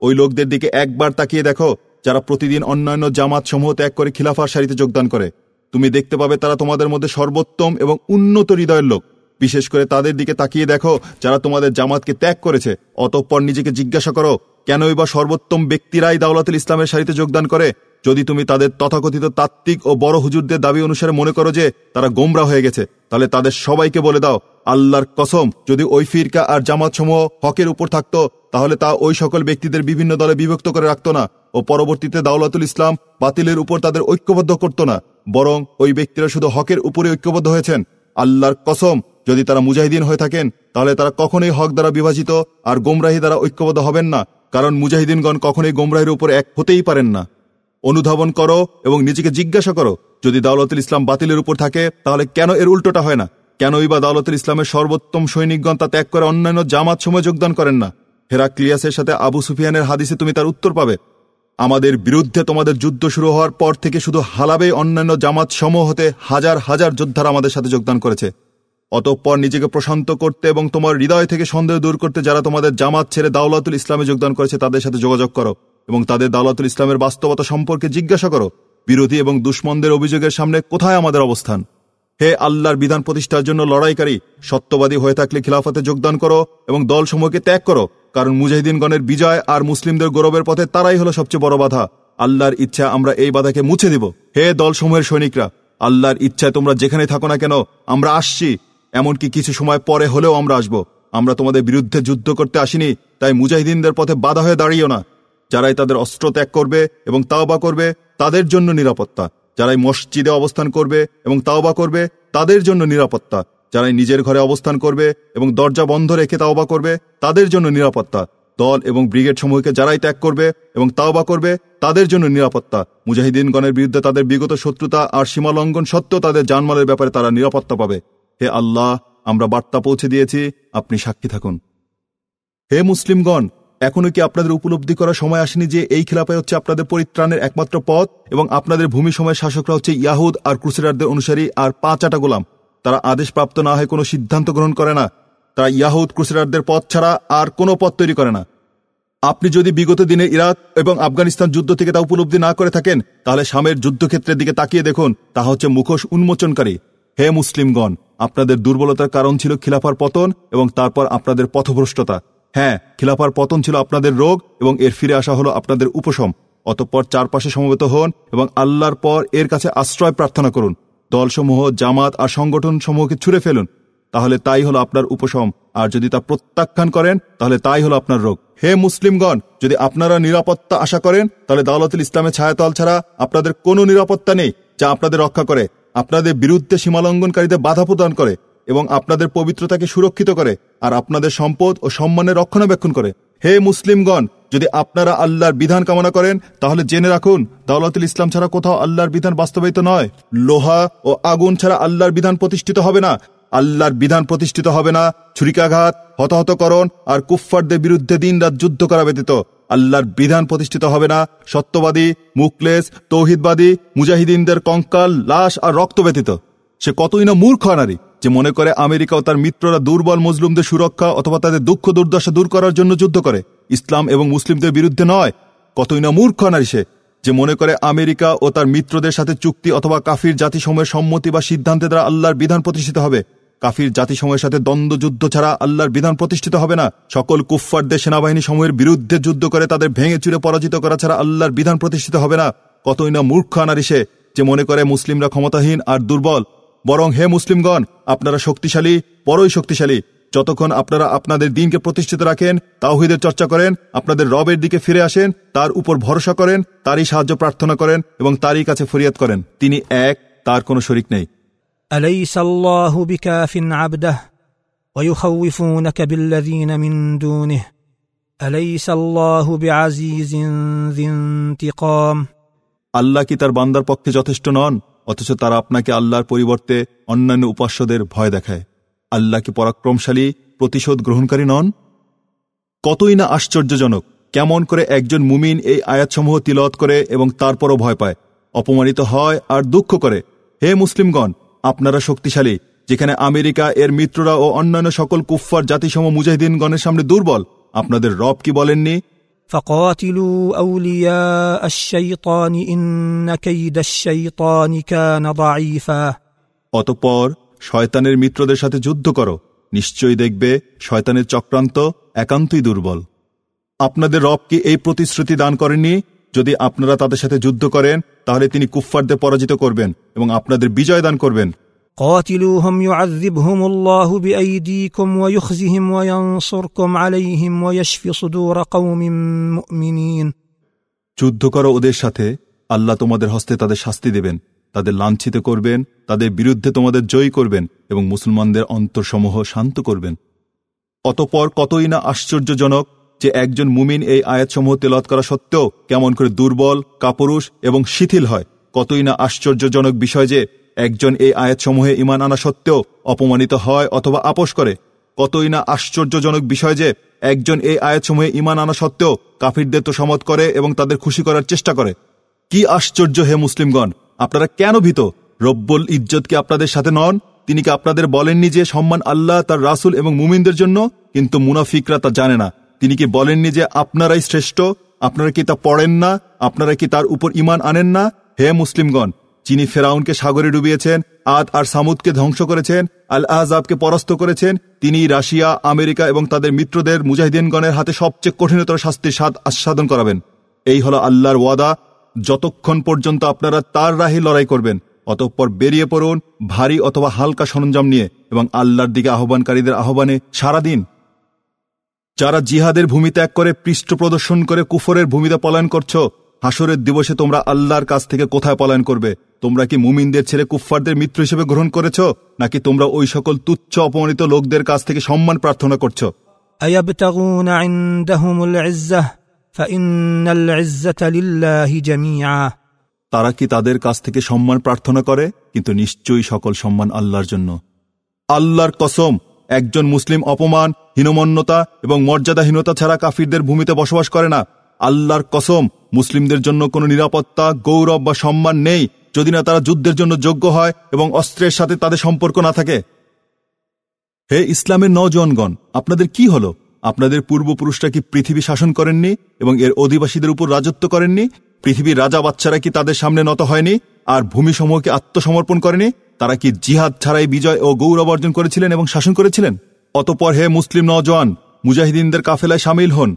ওই লোকদের দিকে একবার তাকিয়ে দেখো, যারা প্রতিদিন অন্যান্য জামাত সমূহ ত্যাগ করে খিলাফার সারিতে যোগদান করে। তুমি দেখতে পাবে তারা তোমাদের মধ্যে সর্বোত্তম এবং উন্নত হৃদয়ের লোক। বিশেষ করে তাদের দিকে তাকিয়ে দেখো, যারা তোমাদের জামাতকে ত্যাগ করেছে। অতঃপর নিজেকে জিজ্ঞাসা করো কেনই বা সর্বোত্তম ব্যক্তিরাই দাওলাতুল ইসলামের সারিতে যোগদান করে? যদি তুমি তাদের তথাকথিত তাত্ত্বিক ও বড় হুজুরদের দাবি অনুসারে মনে করো যে তারা গোমরা হয়ে গেছে, তাহলে তাদের সবাইকে বলে দাও, আল্লাহর কসম, যদি ওই ফিরকা আর জামাত সমূহ হকের উপর থাকতো, তাহলে তা ওই সকল ব্যক্তিদের বিভিন্ন দলে বিভক্ত করে রাখত না, ও পরবর্তীতে দাওলাতুল ইসলাম বাতিলের উপর তাদের ঐক্যবদ্ধ করত না। বরং ওই ব্যক্তিরা শুধু হকের উপরে ঐক্যবদ্ধ হয়েছেন। আল্লাহর কসম, যদি তারা মুজাহিদিন হয়ে থাকেন, তাহলে তারা কখনোই হক দ্বারা বিভাজিত আর গোমরাহি দ্বারা ঐক্যবদ্ধ হবেন না, কারণ মুজাহিদিনগণ কখনোই গোমরাহির উপর এক হতেই পারেন না। অনুধাবন করো এবং নিজেকে জিজ্ঞাসা করো, যদি দাওলাতুল ইসলাম বাতিলের উপর থাকে, তাহলে কেন এর উল্টোটা হয় না? কেনই বা দাওলাতুল ইসলামের সর্বোত্তম সৈনিকগণ তা ত্যাগ করে অন্যান্য জামাত সময় যোগদান করেন না? হেরাক্লিয়াসের সাথে আবু সুফিয়ানের হাদিসে তুমি তার উত্তর পাবে। আমাদের বিরুদ্ধে তোমাদের যুদ্ধ শুরু হওয়ার পর থেকে শুধু হালাবে অন্যান্য জামাত সমূহ হতে হাজার হাজার যোদ্ধারা আমাদের সাথে যোগদান করেছে। অতঃপর নিজেকে প্রশান্ত করতে এবং তোমার হৃদয় থেকে সন্দেহ দূর করতে যারা তোমাদের জামাত ছেড়ে দাওলাতুল ইসলামে যোগদান করেছে তাদের সাথে যোগাযোগ করো এবং তাদের দাওলাতুল ইসলামের বাস্তবতা সম্পর্কে জিজ্ঞাসা করো। বিরোধী এবং দুশ্মনদের অভিযোগের সামনে কোথায় আমাদের অবস্থান? হে আল্লাহর বিধান প্রতিষ্ঠার জন্য লড়াইকারী, সত্যবাদী হয়ে থাকলে খিলাফতে যোগদান করো এবং দল দলসমূহকে ত্যাগ করো, কারণ মুজাহিদিনগণের বিজয় আর মুসলিমদের গৌরবের পথে তারাই হলো সবচেয়ে বড় বাধা। আল্লাহর ইচ্ছা আমরা এই বাধাকে মুছে দিব। হে দলসমূহের সৈনিকরা, আল্লাহর ইচ্ছায় তোমরা যেখানে থাকো না কেন, আমরা আসছি। এমনকি কিছু সময় পরে হলেও আমরা আসব। আমরা তোমাদের বিরুদ্ধে যুদ্ধ করতে আসিনি, তাই মুজাহিদিনদের পথে বাধা হয়ে দাঁড়িয়েও না। যারাই তাদের অস্ত্র ত্যাগ করবে এবং তাওবা করবে, তাদের জন্য নিরাপত্তা। যারাই মসজিদে অবস্থান করবে এবং তাওবা করবে, তাদের জন্য নিরাপত্তা। যারাই নিজের ঘরে অবস্থান করবে এবং দরজা বন্ধ রেখে তাওবা করবে, তাদের জন্য নিরাপত্তা। দল এবং ব্রিগেড সমূহকে যারাই ত্যাগ করবে এবং তাওবা করবে, তাদের জন্য নিরাপত্তা। মুজাহিদিনগণের বিরুদ্ধে তাদের বিগত শত্রুতা আর সীমালঙ্ঘন সত্ত্বেও তাদের জানমালের ব্যাপারে তারা নিরাপত্তা পাবে। হে আল্লাহ, আমরা বার্তা পৌঁছে দিয়েছি, আপনি সাক্ষী থাকুন। হে মুসলিমগণ এখনও কি আপনাদের উপলব্ধি করার সময় আসেনি যে এই খেলাপায় হচ্ছে আপনাদের পরিত্রাণের একমাত্র পথ এবং আপনাদের ভূমি সময়ের শাসকরা হচ্ছে ইয়াহুদ আর ক্রুসেডারদের অনুসারী আর পাঁচ আটা গোলাম? তারা আদেশপ্রাপ্ত না হয়ে কোনো সিদ্ধান্ত গ্রহণ করে না। তারা ইয়াহুদ, ক্রুসেডারদের পথ ছাড়া আর কোনো পথ তৈরি করে না। আপনি যদি বিগত দিনে ইরাক এবং আফগানিস্তান যুদ্ধ থেকে তা উপলব্ধি না করে থাকেন, তাহলে শামের যুদ্ধক্ষেত্রের দিকে তাকিয়ে দেখুন। তা হচ্ছে মুখোশ উন্মোচনকারী। হে মুসলিমগণ, আপনাদের দুর্বলতার কারণ ছিল খিলাফার পতন এবং তারপর আপনাদের পথভ্রষ্টতা। হ্যাঁ খিলাফার পতন ছিল আপনাদের রোগ এবং এর ফিরে আসা হলো আপনাদের উপশম। অতঃপর চারপাশে সমবেত হন এবং আল্লাহর পর এর কাছে আশ্রয় প্রার্থনা করুন। দলসমূহ, জামাত আর সংগঠন সমূহকে ছুড়ে ফেলুন। তাহলে তাই হলো আপনার উপশম। আর যদি তা প্রত্যাখ্যান করেন, তাহলে তাই হলো আপনার রোগ। হে মুসলিমগণ, যদি আপনারা নিরাপত্তা আশা করেন, তাহলে দাওলাতুল ইসলামের ছায়াতল ছাড়া আপনাদের কোনো নিরাপত্তা নেই, যা আপনাদের রক্ষা করে। আপনাদের বিরুদ্ধে সীমালঙ্ঘনকারীদের বাধা প্রদান করে। এবং আপনাদের পবিত্রতাকে সুরক্ষিত করে আর আপনাদের সম্পদ ও সম্মানের রক্ষণাবেক্ষণ করে। হে মুসলিমগণ, যদি আপনারা আল্লাহর বিধান কামনা করেন, তাহলে জেনে রাখুন, দাওলাতুল ইসলাম ছাড়া কোথাও আল্লাহর বিধান বাস্তবায়িত নয়। লোহা ও আগুন ছাড়া আল্লাহর বিধান প্রতিষ্ঠিত হবে না। আল্লাহর বিধান প্রতিষ্ঠিত হবে না। ছুরিকাঘাত, হতাহতকরণ আর কুফফারদের বিরুদ্ধে দিন রাত যুদ্ধ করা ব্যতীত। আল্লাহর বিধান প্রতিষ্ঠিত হবে না। সত্যবাদী মুকলেস তৌহিদবাদী, মুজাহিদিনদের কঙ্কাল, লাশ আর রক্ত ব্যতীত। সে কতই না মূর্খ নারী যে মনে করে আমেরিকা ও তার মিত্ররা দুর্বল মুসলিমদের সুরক্ষা অথবা তাদের দুঃখ দুর্দশা দূর করার জন্য যুদ্ধ করে। ইসলাম এবং মুসলিমদের বিরুদ্ধে নয়, কতই না মূর্খ নারী সে যে মনে করে আমেরিকা ও তার মিত্রদের সাথে চুক্তি অথবা কাফির জাতিসমূহের সম্মতি বা সিদ্ধান্তে দ্বারা আল্লাহর বিধান প্রতিষ্ঠিত হবে। কাফির জাতিসমূহের সাথে দ্বন্দ্ব যুদ্ধ ছাড়া আল্লাহর বিধান প্রতিষ্ঠিত হবে না। সকল কুফফারদের সেনাবাহিনী সমূহের বিরুদ্ধে যুদ্ধ করে তাদের ভেঙে চুরে পরাজিত করা ছাড়া আল্লাহর বিধান প্রতিষ্ঠিত হবে না। কতই না মূর্খ নারী সে যে মনে করে মুসলিমরা ক্ষমতাহীন আর দুর্বল বরং হে মুসলিমগণ আপনারা শক্তিশালী বড়ই শক্তিশালী যতক্ষণ আপনারা আপনাদের দিনকে প্রতিষ্ঠিত রাখেন তাওহিদের চর্চা করেন আপনাদের রবের দিকে ফিরে আসেন তার উপর ভরসা করেন তারই সাহায্য প্রার্থনা করেন এবং তারই কাছে ফরিয়াদ করেন তিনি এক তার কোনো শরিক নেই اليس الله بكاف عبده ويخوفونك بالذين من دونه اليس الله بعزيز ذي انتقام আল্লাহ কি তার বান্দার পক্ষে যথেষ্ট নন অথচ তারা আপনাকে আল্লাহর পরিবর্তে অন্যান্য উপাস্যদের ভয় দেখায়। আল্লাহ কি পরাক্রমশালী, প্রতিশোধ গ্রহণকারী নন? কতই না আশ্চর্যজনক, কেমন করে একজন মুমিন এই আয়াতসমূহ তিলত করে এবং তারপরও ভয় পায়। অপমানিত হয় আর দুঃখ করে। হে মুসলিমগণ, আপনারা শক্তিশালী, যেখানে আমেরিকা, এর মিত্ররা ও অন্যান্য সকল কুফফার জাতিসম মুজাহিদিনগণের সামনে দুর্বল, আপনাদের রব কি বলেননি? فقاتلوا اولياء الشيطان ان كيد الشيطان كان ضعيفا অতঃপর শয়তানের মিত্রদের সাথে যুদ্ধ করো নিশ্চয়ই দেখবে শয়তানের চক্রান্ত একান্তই দুর্বল আপনাদের রব কি এই প্রতিশ্রুতি দান করেননি যদি আপনারা তাদের সাথে যুদ্ধ করেন তাহলে তিনি কুফফারদের পরাজিত করবেন এবং আপনাদের বিজয় দান করবেন قاتلوهم يعذبهم الله بايديكم ويخزهم وينصركم عليهم ويشفي صدور قوم مؤمنين যুদ্ধ করো ওদের সাথে আল্লাহ তোমাদের হস্তে তাদের শাস্তি দেবেন তাদের লাঞ্ছিত করবেন তাদের বিরুদ্ধে তোমাদের জয়ী করবেন এবং মুসলমানদের অন্তরসমূহ শান্ত করবেন অতপর কতই না আশ্চর্যজনক যে একজন মুমিন এই আয়াতসমূহ তেলত করা সত্ত্বেও কেমন করে দুর্বল কাপুরুষ এবং শিথিল হয় কতই না আশ্চর্যজনক বিষয় যে একজন এই আয়াতসমূহে ইমান আনা সত্ত্বেও অপমানিত হয় অথবা আপোষ করে। কতই না আশ্চর্যজনক বিষয় যে একজন এই আয়াতসমূহে ইমান আনা সত্ত্বেও কাফিরদের তো সমত করে এবং তাদের খুশি করার চেষ্টা করে। কি আশ্চর্য হে মুসলিমগণ! আপনারা কেন ভীত? রব্বুল ইজ্জত কি আপনাদের সাথে নন? তিনি কি আপনাদের বলেননি যে সম্মান আল্লাহ, তার রাসুল এবং মুমিনদের জন্য? কিন্তু মুনাফিকরা তা জানে না। তিনি কি বলেননি যে আপনারাই শ্রেষ্ঠ? আপনারা কি তা পড়েন না? আপনারা কি তার উপর ইমান আনেন না? হে মুসলিমগণ! যিনি ফেরাউনকে সাগরে ডুবিয়েছেন, আদ আর সামুদকে ধ্বংস করেছেন আল আহজাবকে পরাস্ত করেছেন, তিনি রাশিয়া, আমেরিকা এবং তাদের মিত্রদের মুজাহিদিনগণের হাতে সবচেয়ে কঠিনতর শাস্তির স্বাদ আস্বাদন করাবেন। এই হলো আল্লাহর ওয়াদা। যতক্ষণ পর্যন্ত আপনারা তার রাহে লড়াই করবেন, অতঃপর বেরিয়ে পড়ুন ভারী অথবা হালকা সরঞ্জাম নিয়ে এবং আল্লাহর দিকে আহ্বানকারীদের আহ্বানে সারাদিন যারা জিহাদের ভূমি ত্যাগ করে পৃষ্ঠ প্রদর্শন করে কুফরের ভূমিতে পলায়ন করছ হাসরের দিবসে তোমরা আল্লাহর কাছ থেকে কোথায় পলায়ন করবে? তোমরা কি মুমিনদের ছেড়ে কুফফারদের মিত্র হিসেবে গ্রহণ করেছ? নাকি তোমরা ওই সকল তুচ্ছ অপমানিত লোকদের কাছ থেকে সম্মান প্রার্থনা করছ? তারা কি তাদের কাছ থেকে সম্মান প্রার্থনা করে? কিন্তু নিশ্চয়ই সকল সম্মান আল্লাহর জন্য। আল্লাহর কসম একজন মুসলিম অপমান হীনমন্যতা এবং মর্যাদাহীনতা ছাড়া কাফিরদের ভূমিতে বসবাস করে না। আল্লাহর কসম মুসলিমদের জন্য কোনো নিরাপত্তা, গৌরব বা সম্মান নেই যদি না তারা যুদ্ধের জন্য যোগ্য হয় এবং অস্ত্রের সাথে তাদের সম্পর্ক না থাকে। হে ইসলামের নজওয়ানগণ, আপনাদের কি হলো? আপনাদের পূর্বপুরুষরা কি পৃথিবী শাসন করেননি এবং এর অধিবাসীদের উপর রাজত্ব করেননি? পৃথিবীর রাজা বাচ্চারা কি তাদের সামনে নত হয়নি? আর ভূমি ভূমিসমূহকে আত্মসমর্পণ করেনি? তারা কি জিহাদ ছাড়াই বিজয় ও গৌরব অর্জন করেছিলেন এবং শাসন করেছিলেন? অতপর হে মুসলিম নজওয়ান, মুজাহিদিনদের কাফেলায় সামিল হন।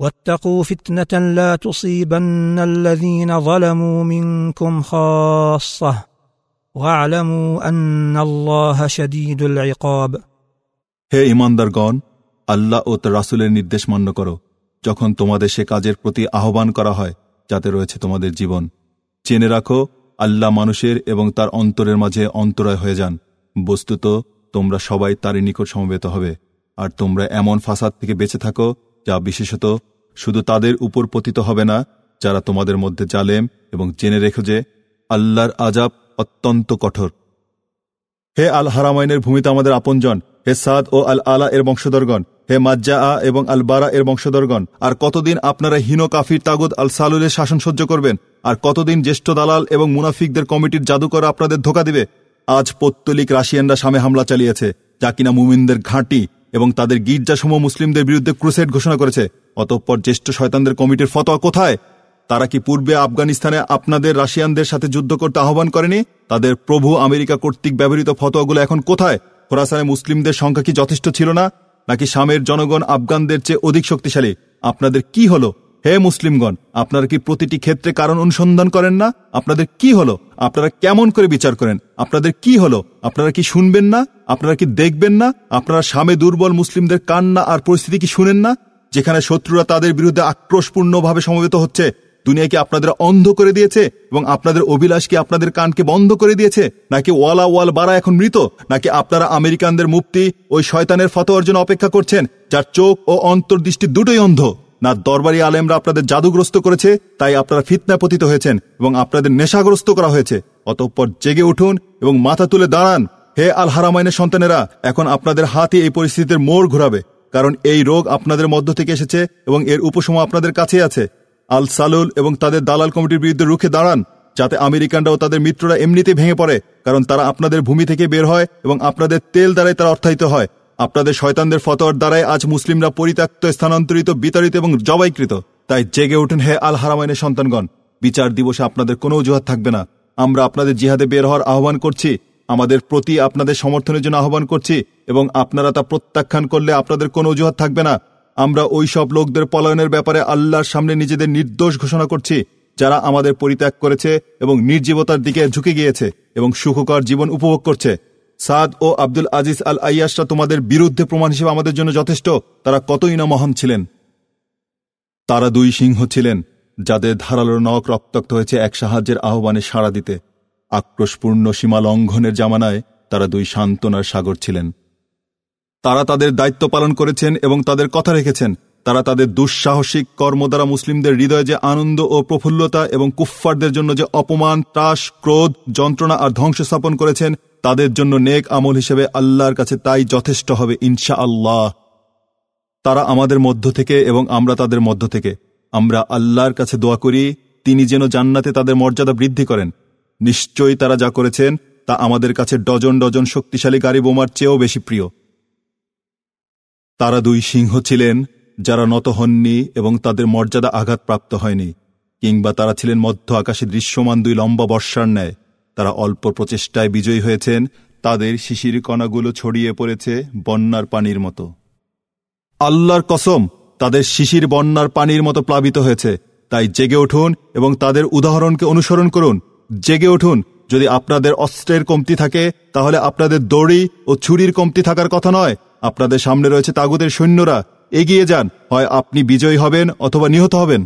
واتقوا فتنة لا تصيبن الذين ظلموا منكم خاصة واعلموا أن الله شديد العقاب হে ইমানদারগণ আল্লাহ ও তার রাসুলের নির্দেশ মান্য করো যখন তোমাদের সে কাজের প্রতি আহ্বান করা হয় যাতে রয়েছে তোমাদের জীবন জেনে রাখো আল্লাহ মানুষের এবং তার অন্তরের মাঝে অন্তরায় হয়ে যান বস্তুত তোমরা সবাই তারই নিকট সমবেত হবে আর তোমরা এমন ফাসাদ থেকে বেঁচে থাকো যা বিশেষত শুধু তাদের উপর পতিত হবে না, যারা তোমাদের মধ্যে জালেম এবং জেনে রেখো যে আল্লাহর আজাব অত্যন্ত কঠোর। হে আল হারামাইনের ভূমিতে আমাদের আপনজন, হে সাদ ও আল আলা এর বংশধরগণ, হে মাজ্জা আ এবং আল বারা এর বংশধরগণ, আর কতদিন আপনারা হীন কাফির তাগুদ আল সালুলের শাসন সহ্য করবেন, আর কতদিন জ্যেষ্ঠ দালাল এবং মুনাফিকদের কমিটির জাদুকর আপনাদের ধোকা দিবে? আজ পত্তলিক রাশিয়ানরা সামে হামলা চালিয়েছে, যা কিনা মুমিনদের ঘাঁটি এবং তাদের গির্জাসমূহ মুসলিমদের বিরুদ্ধে ক্রুসেড ঘোষণা করেছে। অতঃপর জ্যেষ্ঠ শয়তানদের কমিটির ফতোয়া কোথায়? তারা কি পূর্বে আফগানিস্তানে আপনাদের রাশিয়ানদের সাথে যুদ্ধ করতে আহ্বান করেনি? তাদের প্রভু আমেরিকা কর্তৃক ব্যবহৃত ফতোয়াগুলো এখন কোথায়? খোরাসানে মুসলিমদের সংখ্যা কি যথেষ্ট ছিল না? নাকি শামের জনগণ আফগানদের চেয়ে অধিক শক্তিশালী? আপনাদের কি হলো? হে মুসলিমগণ, আপনারা কি প্রতিটি ক্ষেত্রে কারণ অনুসন্ধান করেন না? আপনাদের কি হলো? আপনারা কেমন করে বিচার করেন? আপনাদের কি হলো? আপনারা কি শুনবেন না? আপনারা কি দেখবেন না? আপনারা সামে দুর্বল মুসলিমদের কান্না আর পরিস্থিতি কি শুনেন না? যেখানে শত্রুরা তাদের বিরুদ্ধে আক্রোশপূর্ণভাবে সমবেত হচ্ছে। দুনিয়া কি আপনাদের অন্ধ করে দিয়েছে? এবং আপনাদের অভিলাষ কি আপনাদের কানকে বন্ধ করে দিয়েছে? নাকি ওয়ালা ওয়াল বারা এখন মৃত? নাকি আপনারা আমেরিকানদের মুক্তি ওই শয়তানের ফতোয়ার জন্য অপেক্ষা করছেন, যার চোখ ও অন্তর্দৃষ্টি দুটোই অন্ধ? না, দরবারি আলেমরা আপনাদের জাদুগ্রস্ত করেছে, তাই আপনারা ফিতনা পতিত হয়েছেন এবং আপনাদের নেশাগ্রস্ত করা হয়েছে। অতঃপর জেগে উঠুন এবং মাথা তুলে দাঁড়ান। হে আল হারামাইনের সন্তানেরা, এখন আপনাদের হাতে এই পরিস্থিতির মোড় ঘুরাবে, কারণ এই রোগ আপনাদের মধ্য থেকে এসেছে এবং এর উপশম আপনাদের কাছে আছে। আল সালুল এবং তাদের দালাল কমিটির বিরুদ্ধে রুখে দাঁড়ান, যাতে আমেরিকানরাও তাদের মিত্ররা এমনিতে ভেঙে পড়ে, কারণ তারা আপনাদের ভূমি থেকে বের হয় এবং আপনাদের তেল দ্বারাই তারা অর্থায়িত হয়। আপনাদের শয়তানদের ফতোয়ার দ্বারাই আজ মুসলিমরা পরিত্যক্ত, স্থানান্তরিত, বিতাড়িত এবং জবাইকৃত। তাই জেগে উঠেন হে আল হারামাইনের সন্তানগণ। বিচার দিবসে আপনাদের কোনো অজুহাত থাকবে না। আমরা আপনাদের জিহাদে বের হওয়ার আহ্বান করছি। আমাদের প্রতি আপনাদের সমর্থনের জন্য আহ্বান করছি এবং আপনারা তা প্রত্যাখ্যান করলে আপনাদের কোনো অজুহাত থাকবে না। আমরা ওই সব লোকদের পলায়নের ব্যাপারে আল্লাহর সামনে নিজেদের নির্দোষ ঘোষণা করছি, যারা আমাদের পরিত্যাগ করেছে এবং নির্জীবতার দিকে ঝুঁকে গিয়েছে এবং সুখকর জীবন উপভোগ করছে। সাদ ও আব্দুল আজিজ আল আইয়াসরা তোমাদের বিরুদ্ধে প্রমাণ হিসেবে আমাদের জন্য যথেষ্ট, তারা কতই না মহান ছিলেন। তারা দুই সিংহ ছিলেন, যাদের ধারালো নখ রক্তাক্ত হয়েছে এক সাহায্যের আহ্বানে সাড়া দিতে। আক্রোশপূর্ণ সীমা লঙ্ঘনের জামানায় তারা দুই সান্ত্বনার সাগর ছিলেন। তারা তাদের দায়িত্ব পালন করেছেন এবং তাদের কথা রেখেছেন। তারা তাদের দুঃসাহসিক কর্ম দ্বারা মুসলিমদের হৃদয়ে যে আনন্দ ও প্রফুল্লতা এবং কুফফারদের জন্য যে অপমান, ত্রাস, ক্রোধ, যন্ত্রণা আর ধ্বংস স্থাপন করেছেন, তাদের জন্য নেক আমল হিসেবে আল্লাহর কাছে তাই যথেষ্ট হবে ইনশা আল্লাহ তারা আমাদের মধ্য থেকে এবং আমরা তাদের মধ্য থেকে। আমরা আল্লাহর কাছে দোয়া করি, তিনি যেন জান্নাতে তাদের মর্যাদা বৃদ্ধি করেন। নিশ্চয়ই তারা যা করেছেন, তা আমাদের কাছে ডজন ডজন শক্তিশালী গাড়ি বোমার চেয়েও বেশি প্রিয়। তারা দুই সিংহ ছিলেন, যারা নত হননি এবং তাদের মর্যাদা আঘাতপ্রাপ্ত হয়নি, কিংবা তারা ছিলেন মধ্য আকাশে দৃশ্যমান দুই লম্বা বর্ষার ন্যায়। তারা অল্প প্রচেষ্টায় বিজয়ী হয়েছেন, তাদের শিশির কণাগুলো ছড়িয়ে পড়েছে বন্যার পানির মতো। আল্লাহর কসম, তাদের শিশির বন্যার পানির মতো প্লাবিত হয়েছে। তাই জেগে উঠুন এবং তাদের উদাহরণকে অনুসরণ করুন। জেগে উঠুন। যদি আপনাদের অস্ত্রের কমতি থাকে, তাহলে আপনাদের দড়ি ও ছুরির কমতি থাকার কথা নয়। আপনাদের সামনে রয়েছে তাগুদের সৈন্যরা। এগিয়ে যান। হয় আপনি বিজয়ী হবেন অথবা নিহত হবেন।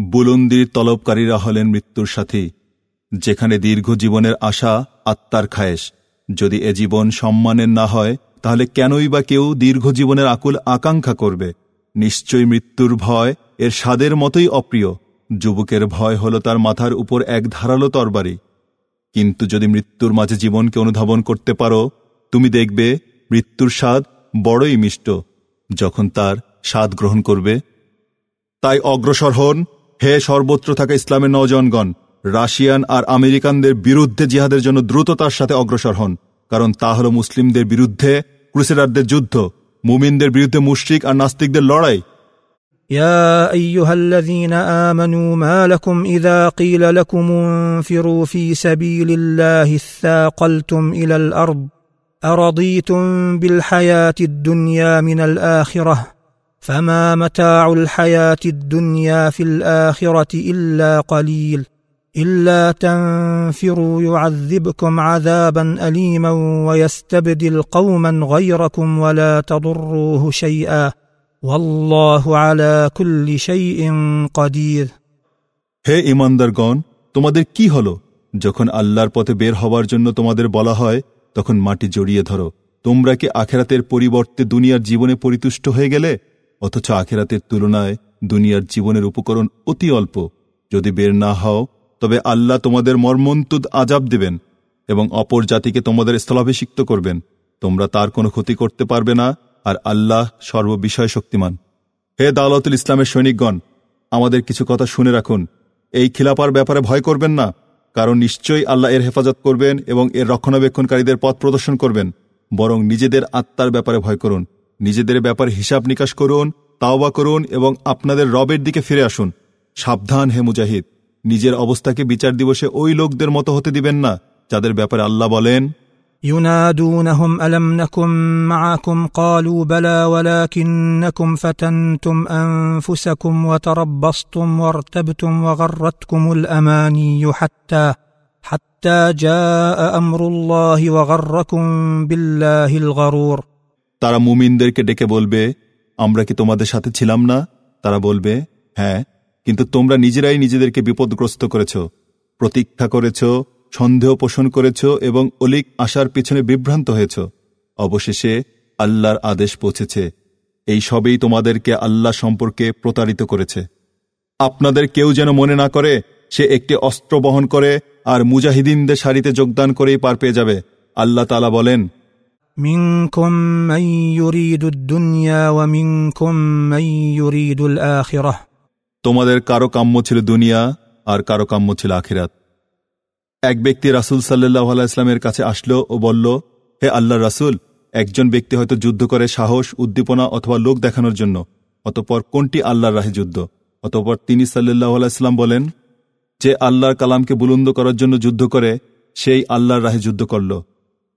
বুলন্দির তলবকারীরা হলেন মৃত্যুর সাথী। যেখানে দীর্ঘ জীবনের আশা, আত্মার খায়েশ। যদি এ জীবন সম্মানের না হয়, তাহলে কেনই বা কেউ দীর্ঘ জীবনের আকুল আকাঙ্ক্ষা করবে? নিশ্চয়ই মৃত্যুর ভয় এর স্বাদের মতোই অপ্রিয়। যুবকের ভয় হল তার মাথার উপর এক ধারালো তরবারি। কিন্তু যদি মৃত্যুর মাঝে জীবনকে অনুধাবন করতে পারো, তুমি দেখবে মৃত্যুর স্বাদ বড়ই মিষ্ট যখন তার স্বাদ গ্রহণ করবে। তাই অগ্রসর হন, হে সর্বত্র থাকা ইসলামের নজনগণ, রাশিয়ান আর আমেরিকানদের বিরুদ্ধে জিহাদের জন্য দ্রুততার সাথে অগ্রসর হন, কারণ তা হল মুসলিমদের বিরুদ্ধে ক্রুসেডারদের যুদ্ধ, মুমিনদের বিরুদ্ধে মুশ্রিক আর নাস্তিকদের লড়াই يا أيها الذين آمنوا ما لكم إذا قيل لكم انفروا في سبيل الله اثاقلتم إلى الأرض أرضيتم بالحياة الدنيا من الآخرة فما متاع الحياة الدنيا في الآخرة إلا قليل إلا تنفروا يعذبكم عذابا أليما ويستبدل قوما غيركم ولا تضروه شيئا ওয়াল্লাহ আলা কুল্লি হে ইমানদারগণ তোমাদের কি হল? যখন আল্লাহর পথে বের হওয়ার জন্য তোমাদের বলা হয়, তখন মাটি জড়িয়ে ধরো। তোমরা কি আখেরাতের পরিবর্তে দুনিয়ার জীবনে পরিতুষ্ট হয়ে গেলে? অথচ আখেরাতের তুলনায় দুনিয়ার জীবনের উপকরণ অতি অল্প। যদি বের না হও, তবে আল্লাহ তোমাদের মর্মন্তুদ আজাব দেবেন এবং অপর জাতিকে তোমাদের স্থলাভিষিক্ত করবেন। তোমরা তার কোনো ক্ষতি করতে পারবে না। আর আল্লাহ সর্ববিষয় শক্তিমান। হে দাওলাতুল ইসলামের সৈনিকগণ, আমাদের কিছু কথা শুনে রাখুন। এই খিলাপার ব্যাপারে ভয় করবেন না, কারণ নিশ্চয়ই আল্লাহ এর হেফাজত করবেন এবং এর রক্ষণাবেক্ষণকারীদের পথ প্রদর্শন করবেন। বরং নিজেদের আত্মার ব্যাপারে ভয় করুন, নিজেদের ব্যাপারে হিসাব নিকাশ করুন, তাওবা করুন এবং আপনাদের রবের দিকে ফিরে আসুন। সাবধান হে মুজাহিদ, নিজের অবস্থাকে বিচার দিবসে ওই লোকদের মতো হতে দিবেন না, যাদের ব্যাপারে আল্লাহ বলেন ينادونهم الم نكن معكم قالوا بلى ولكنكم فتنتم انفسكم وتربصتم وارتبتم وغرتكم الاماني حتى حتى جاء امر الله وغركم بالله الغرور তারা মুমিনদেরকে ডেকে বলবে আমরা কি তোমাদের সাথে ছিলাম না তারা বলবে হ্যাঁ কিন্তু তোমরা নিজেরাই নিজেদেরকে বিপদগ্রস্ত করেছ প্রতীক্ষা করেছ সন্দেহ পোষণ করেছ এবং অলিক আসার পিছনে বিভ্রান্ত হয়েছ অবশেষে আল্লাহর আদেশ পৌঁছেছে এই সবেই তোমাদেরকে আল্লাহ সম্পর্কে প্রতারিত করেছে আপনাদের কেউ যেন মনে না করে সে একটি অস্ত্র বহন করে আর মুজাহিদিনদের সারিতে যোগদান করেই পার পেয়ে যাবে আল্লাহ তালা বলেন منكم من يريد الدنيا ومنكم من يريد الاخره তোমাদের কারো কাম্য ছিল দুনিয়া আর কারো কাম্য ছিল আখিরাত এক ব্যক্তি রাসুল সাল্লাহ আলাইস্লামের কাছে আসলো ও বলল, হে আল্লাহ রাসুল, একজন ব্যক্তি হয়তো যুদ্ধ করে সাহস, উদ্দীপনা অথবা লোক দেখানোর জন্য, অতপর কোনটি আল্লাহর রাহে যুদ্ধ? অতপর তিনি সাল্লাহ আলাইস্লাম বলেন, যে আল্লাহর কালামকে বুলন্দ করার জন্য যুদ্ধ করে, সেই আল্লাহর রাহে যুদ্ধ করল।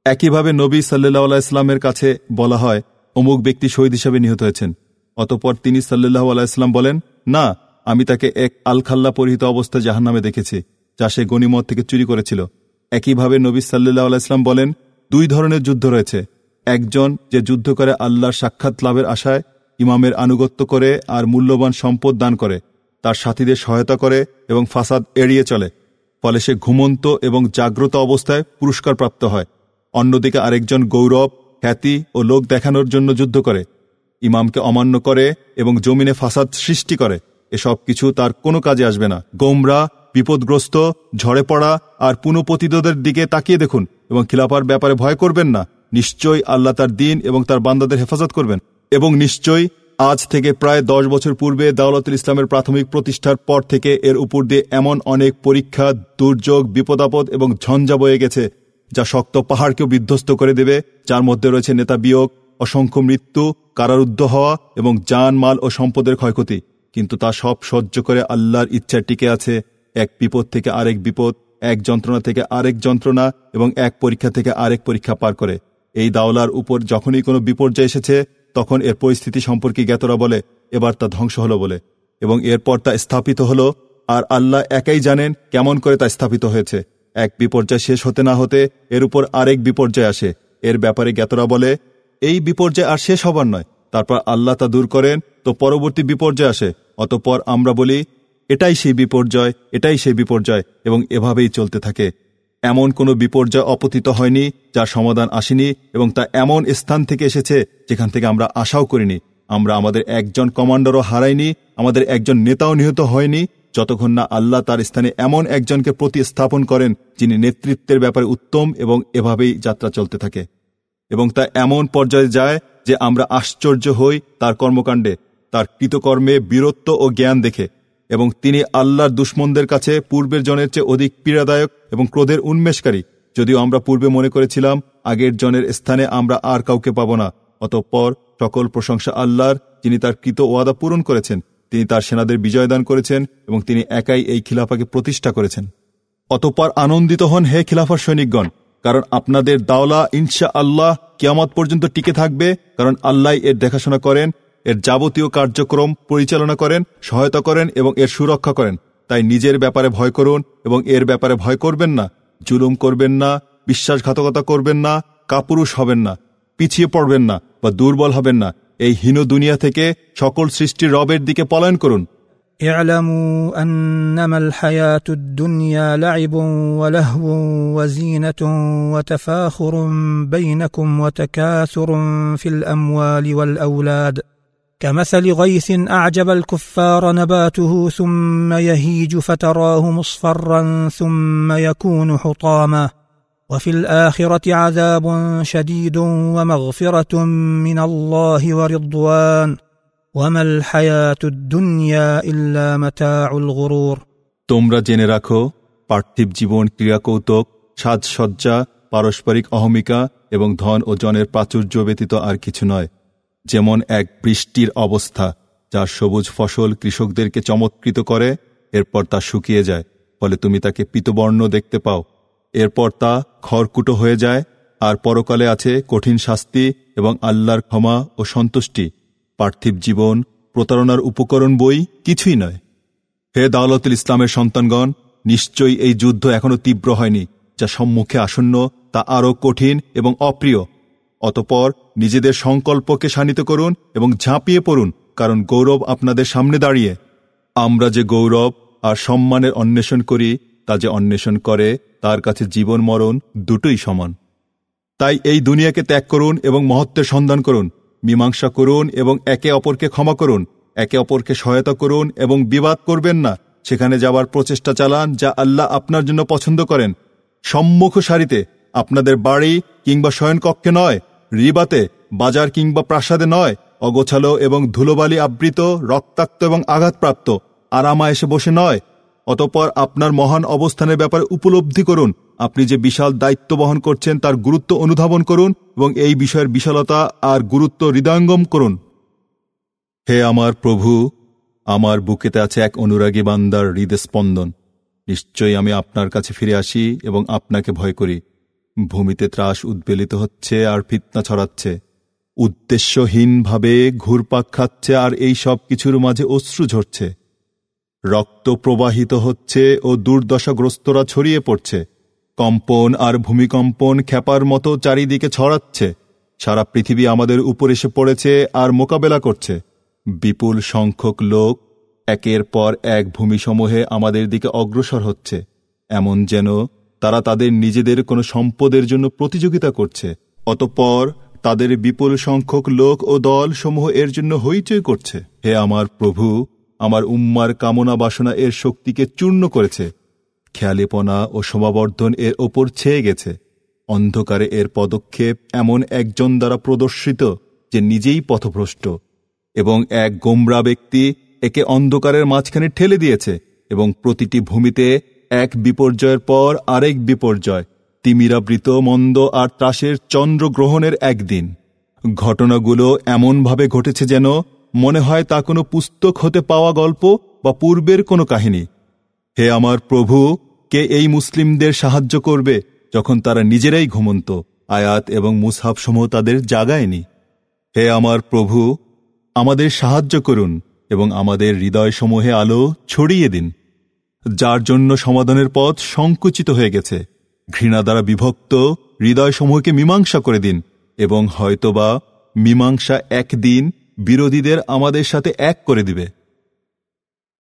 একইভাবে নবী সাল্লাহ আলাইস্লামের কাছে বলা হয়, অমুক ব্যক্তি শহীদ হিসাবে নিহত হয়েছেন। অতপর তিনি সাল্লাহ আলাইস্লাম বলেন, না, আমি তাকে এক আলখাল্লা পরিহিত অবস্থায় জাহান নামে দেখেছি। যা সে গণিমত থেকে চুরি করেছিল। একইভাবে নবী সাল্লাহ আলাইস্লাম বলেন, দুই ধরনের যুদ্ধ রয়েছে। একজন যে যুদ্ধ করে আল্লাহর সাক্ষাৎ লাভের আশায় ইমামের আনুগত্য করে আর মূল্যবান সম্পদ দান করে, তার সাথীদের সহায়তা করে এবং ফাসাদ এড়িয়ে চলে। ফলে সে ঘুমন্ত এবং জাগ্রত অবস্থায় পুরস্কার প্রাপ্ত হয়। অন্যদিকে আরেকজন গৌরব, খ্যাতি ও লোক দেখানোর জন্য যুদ্ধ করে। ইমামকে অমান্য করে এবং জমিনে ফাসাদ সৃষ্টি করে। এসব কিছু তার কোনো কাজে আসবে না। গোমরা বিপদগ্রস্ত ঝরে পড়া আর পুনঃপতিতদের দিকে তাকিয়ে দেখুন এবং খিলাফার ব্যাপারে ভয় করবেন না। নিশ্চয়ই আল্লাহ তার দিন এবং তার বান্দাদের হেফাজত করবেন। এবং নিশ্চয়ই আজ থেকে প্রায় দশ বছর পূর্বে দাওলাতুল ইসলামের প্রাথমিক প্রতিষ্ঠার পর থেকে এর উপর দিয়ে এমন অনেক পরীক্ষা, দুর্যোগ, বিপদাপদ এবং ঝঞ্ঝা বয়ে গেছে, যা শক্ত পাহাড়কেও বিধ্বস্ত করে দেবে। যার মধ্যে রয়েছে নেতা বিয়োগ, অসংখ্য মৃত্যু, কারারুদ্ধ হওয়া এবং যান মাল ও সম্পদের ক্ষয়ক্ষতি। কিন্তু তা সব সহ্য করে আল্লাহর ইচ্ছা টিকে আছে এক বিপদ থেকে আরেক বিপদ, এক যন্ত্রণা থেকে আরেক যন্ত্রণা এবং এক পরীক্ষা থেকে আরেক পরীক্ষা পার করে। এই দাওলার উপর যখনই কোনো বিপর্যয় এসেছে, তখন এর পরিস্থিতি সম্পর্কে জ্ঞাতরা বলে, এবার তা ধ্বংস হলো বলে। এবং এরপর তা স্থাপিত হলো, আর আল্লাহ একাই জানেন কেমন করে তা স্থাপিত হয়েছে। এক বিপর্যয় শেষ হতে না হতে এর উপর আরেক বিপর্যয় আসে। এর ব্যাপারে জ্ঞাতরা বলে, এই বিপর্যয় আর শেষ হবার নয়। তারপর আল্লাহ তা দূর করেন, তো পরবর্তী বিপর্যয় আসে। অতপর আমরা বলি এটাই সেই বিপর্যয়, এটাই সেই বিপর্যয়, এবং এভাবেই চলতে থাকে। এমন কোনো বিপর্যয় অপতিত হয়নি, যার সমাধান আসেনি, এবং তা এমন স্থান থেকে এসেছে, যেখান থেকে আমরা আশাও করিনি। আমরা আমাদের একজন কমান্ডারও হারাইনি, আমাদের একজন নেতাও নিহত হয়নি। যতক্ষণ না আল্লাহ তার স্থানে এমন একজনকে প্রতিস্থাপন করেন, যিনি নেতৃত্বের ব্যাপারে উত্তম এবং এভাবেই যাত্রা চলতে থাকে। এবং তা এমন পর্যায়ে যায় যে আমরা আশ্চর্য হই তার কর্মকাণ্ডে। তার কৃতকর্মে বীরত্ব ও জ্ঞান দেখে। এবং তিনি আল্লাহর দুশ্মনদের কাছে পূর্বের জনের চেয়ে অধিক পীড়াদায়ক এবং ক্রোধের উন্মেষকারী। যদিও আমরা পূর্বে মনে করেছিলাম, আগের জনের স্থানে আমরা আর কাউকে পাব না। অতঃপর সকল প্রশংসা আল্লাহর, যিনি তার কৃত ওয়াদা পূরণ করেছেন, তিনি তার সেনাদের বিজয় দান করেছেন এবং তিনি একাই এই খিলাফাকে প্রতিষ্ঠা করেছেন। অতঃপর আনন্দিত হন হে খিলাফার সৈনিকগণ, কারণ আপনাদের দাওলা ইনশা আল্লাহ কিয়ামত পর্যন্ত টিকে থাকবে, কারণ আল্লাহ এর দেখাশোনা করেন এর যাবতীয় কার্যক্রম পরিচালনা করেন সহায়তা করেন এবং এর সুরক্ষা করেন তাই নিজের ব্যাপারে ভয় করুন এবং এর ব্যাপারে ভয় করবেন না জুলুম করবেন না বিশ্বাসঘাতকতা করবেন না কাপুরুষ হবেন না পিছিয়ে পড়বেন না বা দুর্বল হবেন না এই হীন দুনিয়া থেকে সকল সৃষ্টির রবের দিকে পলায়ন করুন اعلموا انما الحياه الدنيا لعب ولهو وزينه وتفاخر بينكم وتكاثر في الاموال والاولاد كمثل غيث اعجب الكفار نباته ثم يهيج فتراه مصفرا ثم يكون حطاما وفي الاخره عذاب شديد ومغفره من الله ورضوان وما الحياه الدنيا الا متاع الغرور তোমরা জেনে রাখো পার্থিব জীবন ক্রিয়াকৌতুক সাজসজ্জা পারস্পরিক অহমিকা এবং ধন ও জনের প্রাচুর্য ব্যতীত আর কিছু নয় যেমন এক বৃষ্টির অবস্থা, যা সবুজ ফসল কৃষকদেরকে চমৎকৃত করে, এরপর তা শুকিয়ে যায়, ফলে তুমি তাকে পিতবর্ণ দেখতে পাও। এরপর তা খড়কুটো হয়ে যায়, আর পরকালে আছে কঠিন শাস্তি এবং আল্লাহর ক্ষমা ও সন্তুষ্টি। পার্থিব জীবন, প্রতারণার উপকরণ বই কিছুই নয়। হে দাওলতুল ইসলামের সন্তানগণ, নিশ্চয়ই এই যুদ্ধ এখনও তীব্র হয়নি, যা সম্মুখে আসন্ন, তা আরও কঠিন এবং অপ্রিয়। অতপর নিজেদের সংকল্পকে শানিত করুন এবং ঝাঁপিয়ে পড়ুন, কারণ গৌরব আপনাদের সামনে দাঁড়িয়ে। আমরা যে গৌরব আর সম্মানের অন্বেষণ করি, তা যে অন্বেষণ করে, তার কাছে জীবন মরণ দুটোই সমান। তাই এই দুনিয়াকে ত্যাগ করুন এবং মহত্বের সন্ধান করুন, মীমাংসা করুন এবং একে অপরকে ক্ষমা করুন, একে অপরকে সহায়তা করুন এবং বিবাদ করবেন না, সেখানে যাবার প্রচেষ্টা চালান যা আল্লাহ আপনার জন্য পছন্দ করেন। সম্মুখ সারিতে আপনাদের বাড়ি কিংবা শয়নকক্ষে নয় রিবাতে, বাজার কিংবা প্রাসাদে নয়, অগোছালো এবং ধুলোবালি আবৃত, রক্তাক্ত এবং আঘাতপ্রাপ্ত আরামা এসে বসে নয়। অতপর আপনার মহান অবস্থানের ব্যাপারে উপলব্ধি করুন। আপনি যে বিশাল দায়িত্ব বহন করছেন তার গুরুত্ব অনুধাবন করুন এবং এই বিষয়ের বিশালতা আর গুরুত্ব হৃদয়ঙ্গম করুন। হে আমার প্রভু, আমার বুকেতে আছে এক অনুরাগী বান্দার হৃদস্পন্দন। নিশ্চয়ই আমি আপনার কাছে ফিরে আসি এবং আপনাকে ভয় করি। ভূমিতে ত্রাস উদ্বেলিত হচ্ছে আর ফিতনা ছড়াচ্ছে। উদ্দেশ্যহীনভাবে ঘুরপাক খাচ্ছে আর এই সব কিছুর মাঝে অশ্রু ঝরছে। রক্ত প্রবাহিত হচ্ছে ও দুর্দশাগ্রস্তরা ছড়িয়ে পড়ছে। কম্পন আর ভূমিকম্পন খ্যাপার মতো চারিদিকে ছড়াচ্ছে। সারা পৃথিবী আমাদের উপর এসে পড়েছে আর মোকাবেলা করছে। বিপুল সংখ্যক লোক একের পর এক ভূমিসমূহে আমাদের দিকে অগ্রসর হচ্ছে। এমন যেন তারা তাদের নিজেদের কোনো সম্পদের জন্য প্রতিযোগিতা করছে, অতঃপর তাদের বিপুল সংখ্যক লোক ও দল সমূহ এর জন্য হইচই করছে। হে আমার প্রভু, আমার উম্মার কামনা বাসনা এর শক্তিকে চূর্ণ করেছে, খেয়ালিপনা ও সমাবর্ধন এর ওপর ছেয়ে গেছে। অন্ধকারে এর পদক্ষেপ এমন একজন দ্বারা প্রদর্শিত যে নিজেই পথভ্রষ্ট, এবং এক গোমরা ব্যক্তি একে অন্ধকারের মাঝখানে ঠেলে দিয়েছে, এবং প্রতিটি ভূমিতে এক বিপর্যয়ের পর আরেক বিপর্যয়, তিমিরাবৃত মন্দ আর ত্রাসের চন্দ্রগ্রহণের একদিন। ঘটনাগুলো এমনভাবে ঘটেছে যেন মনে হয় তা কোনো পুস্তক হতে পাওয়া গল্প বা পূর্বের কোনো কাহিনী। হে আমার প্রভু, কে এই মুসলিমদের সাহায্য করবে যখন তারা নিজেরাই ঘুমন্ত, আয়াত এবং মুসহাবসমূহ তাদের জাগায়নি? হে আমার প্রভু, আমাদের সাহায্য করুন এবং আমাদের হৃদয়সমূহে আলো ছড়িয়ে দিন। যার জন্য সমাধানের পথ সংকুচিত হয়ে গেছে। ঘৃণা দ্বারা বিভক্ত হৃদয়সমূহকে মীমাংসা করে দিন এবং হয়তোবা মীমাংসা একদিন বিরোধীদের আমাদের সাথে এক করে দিবে।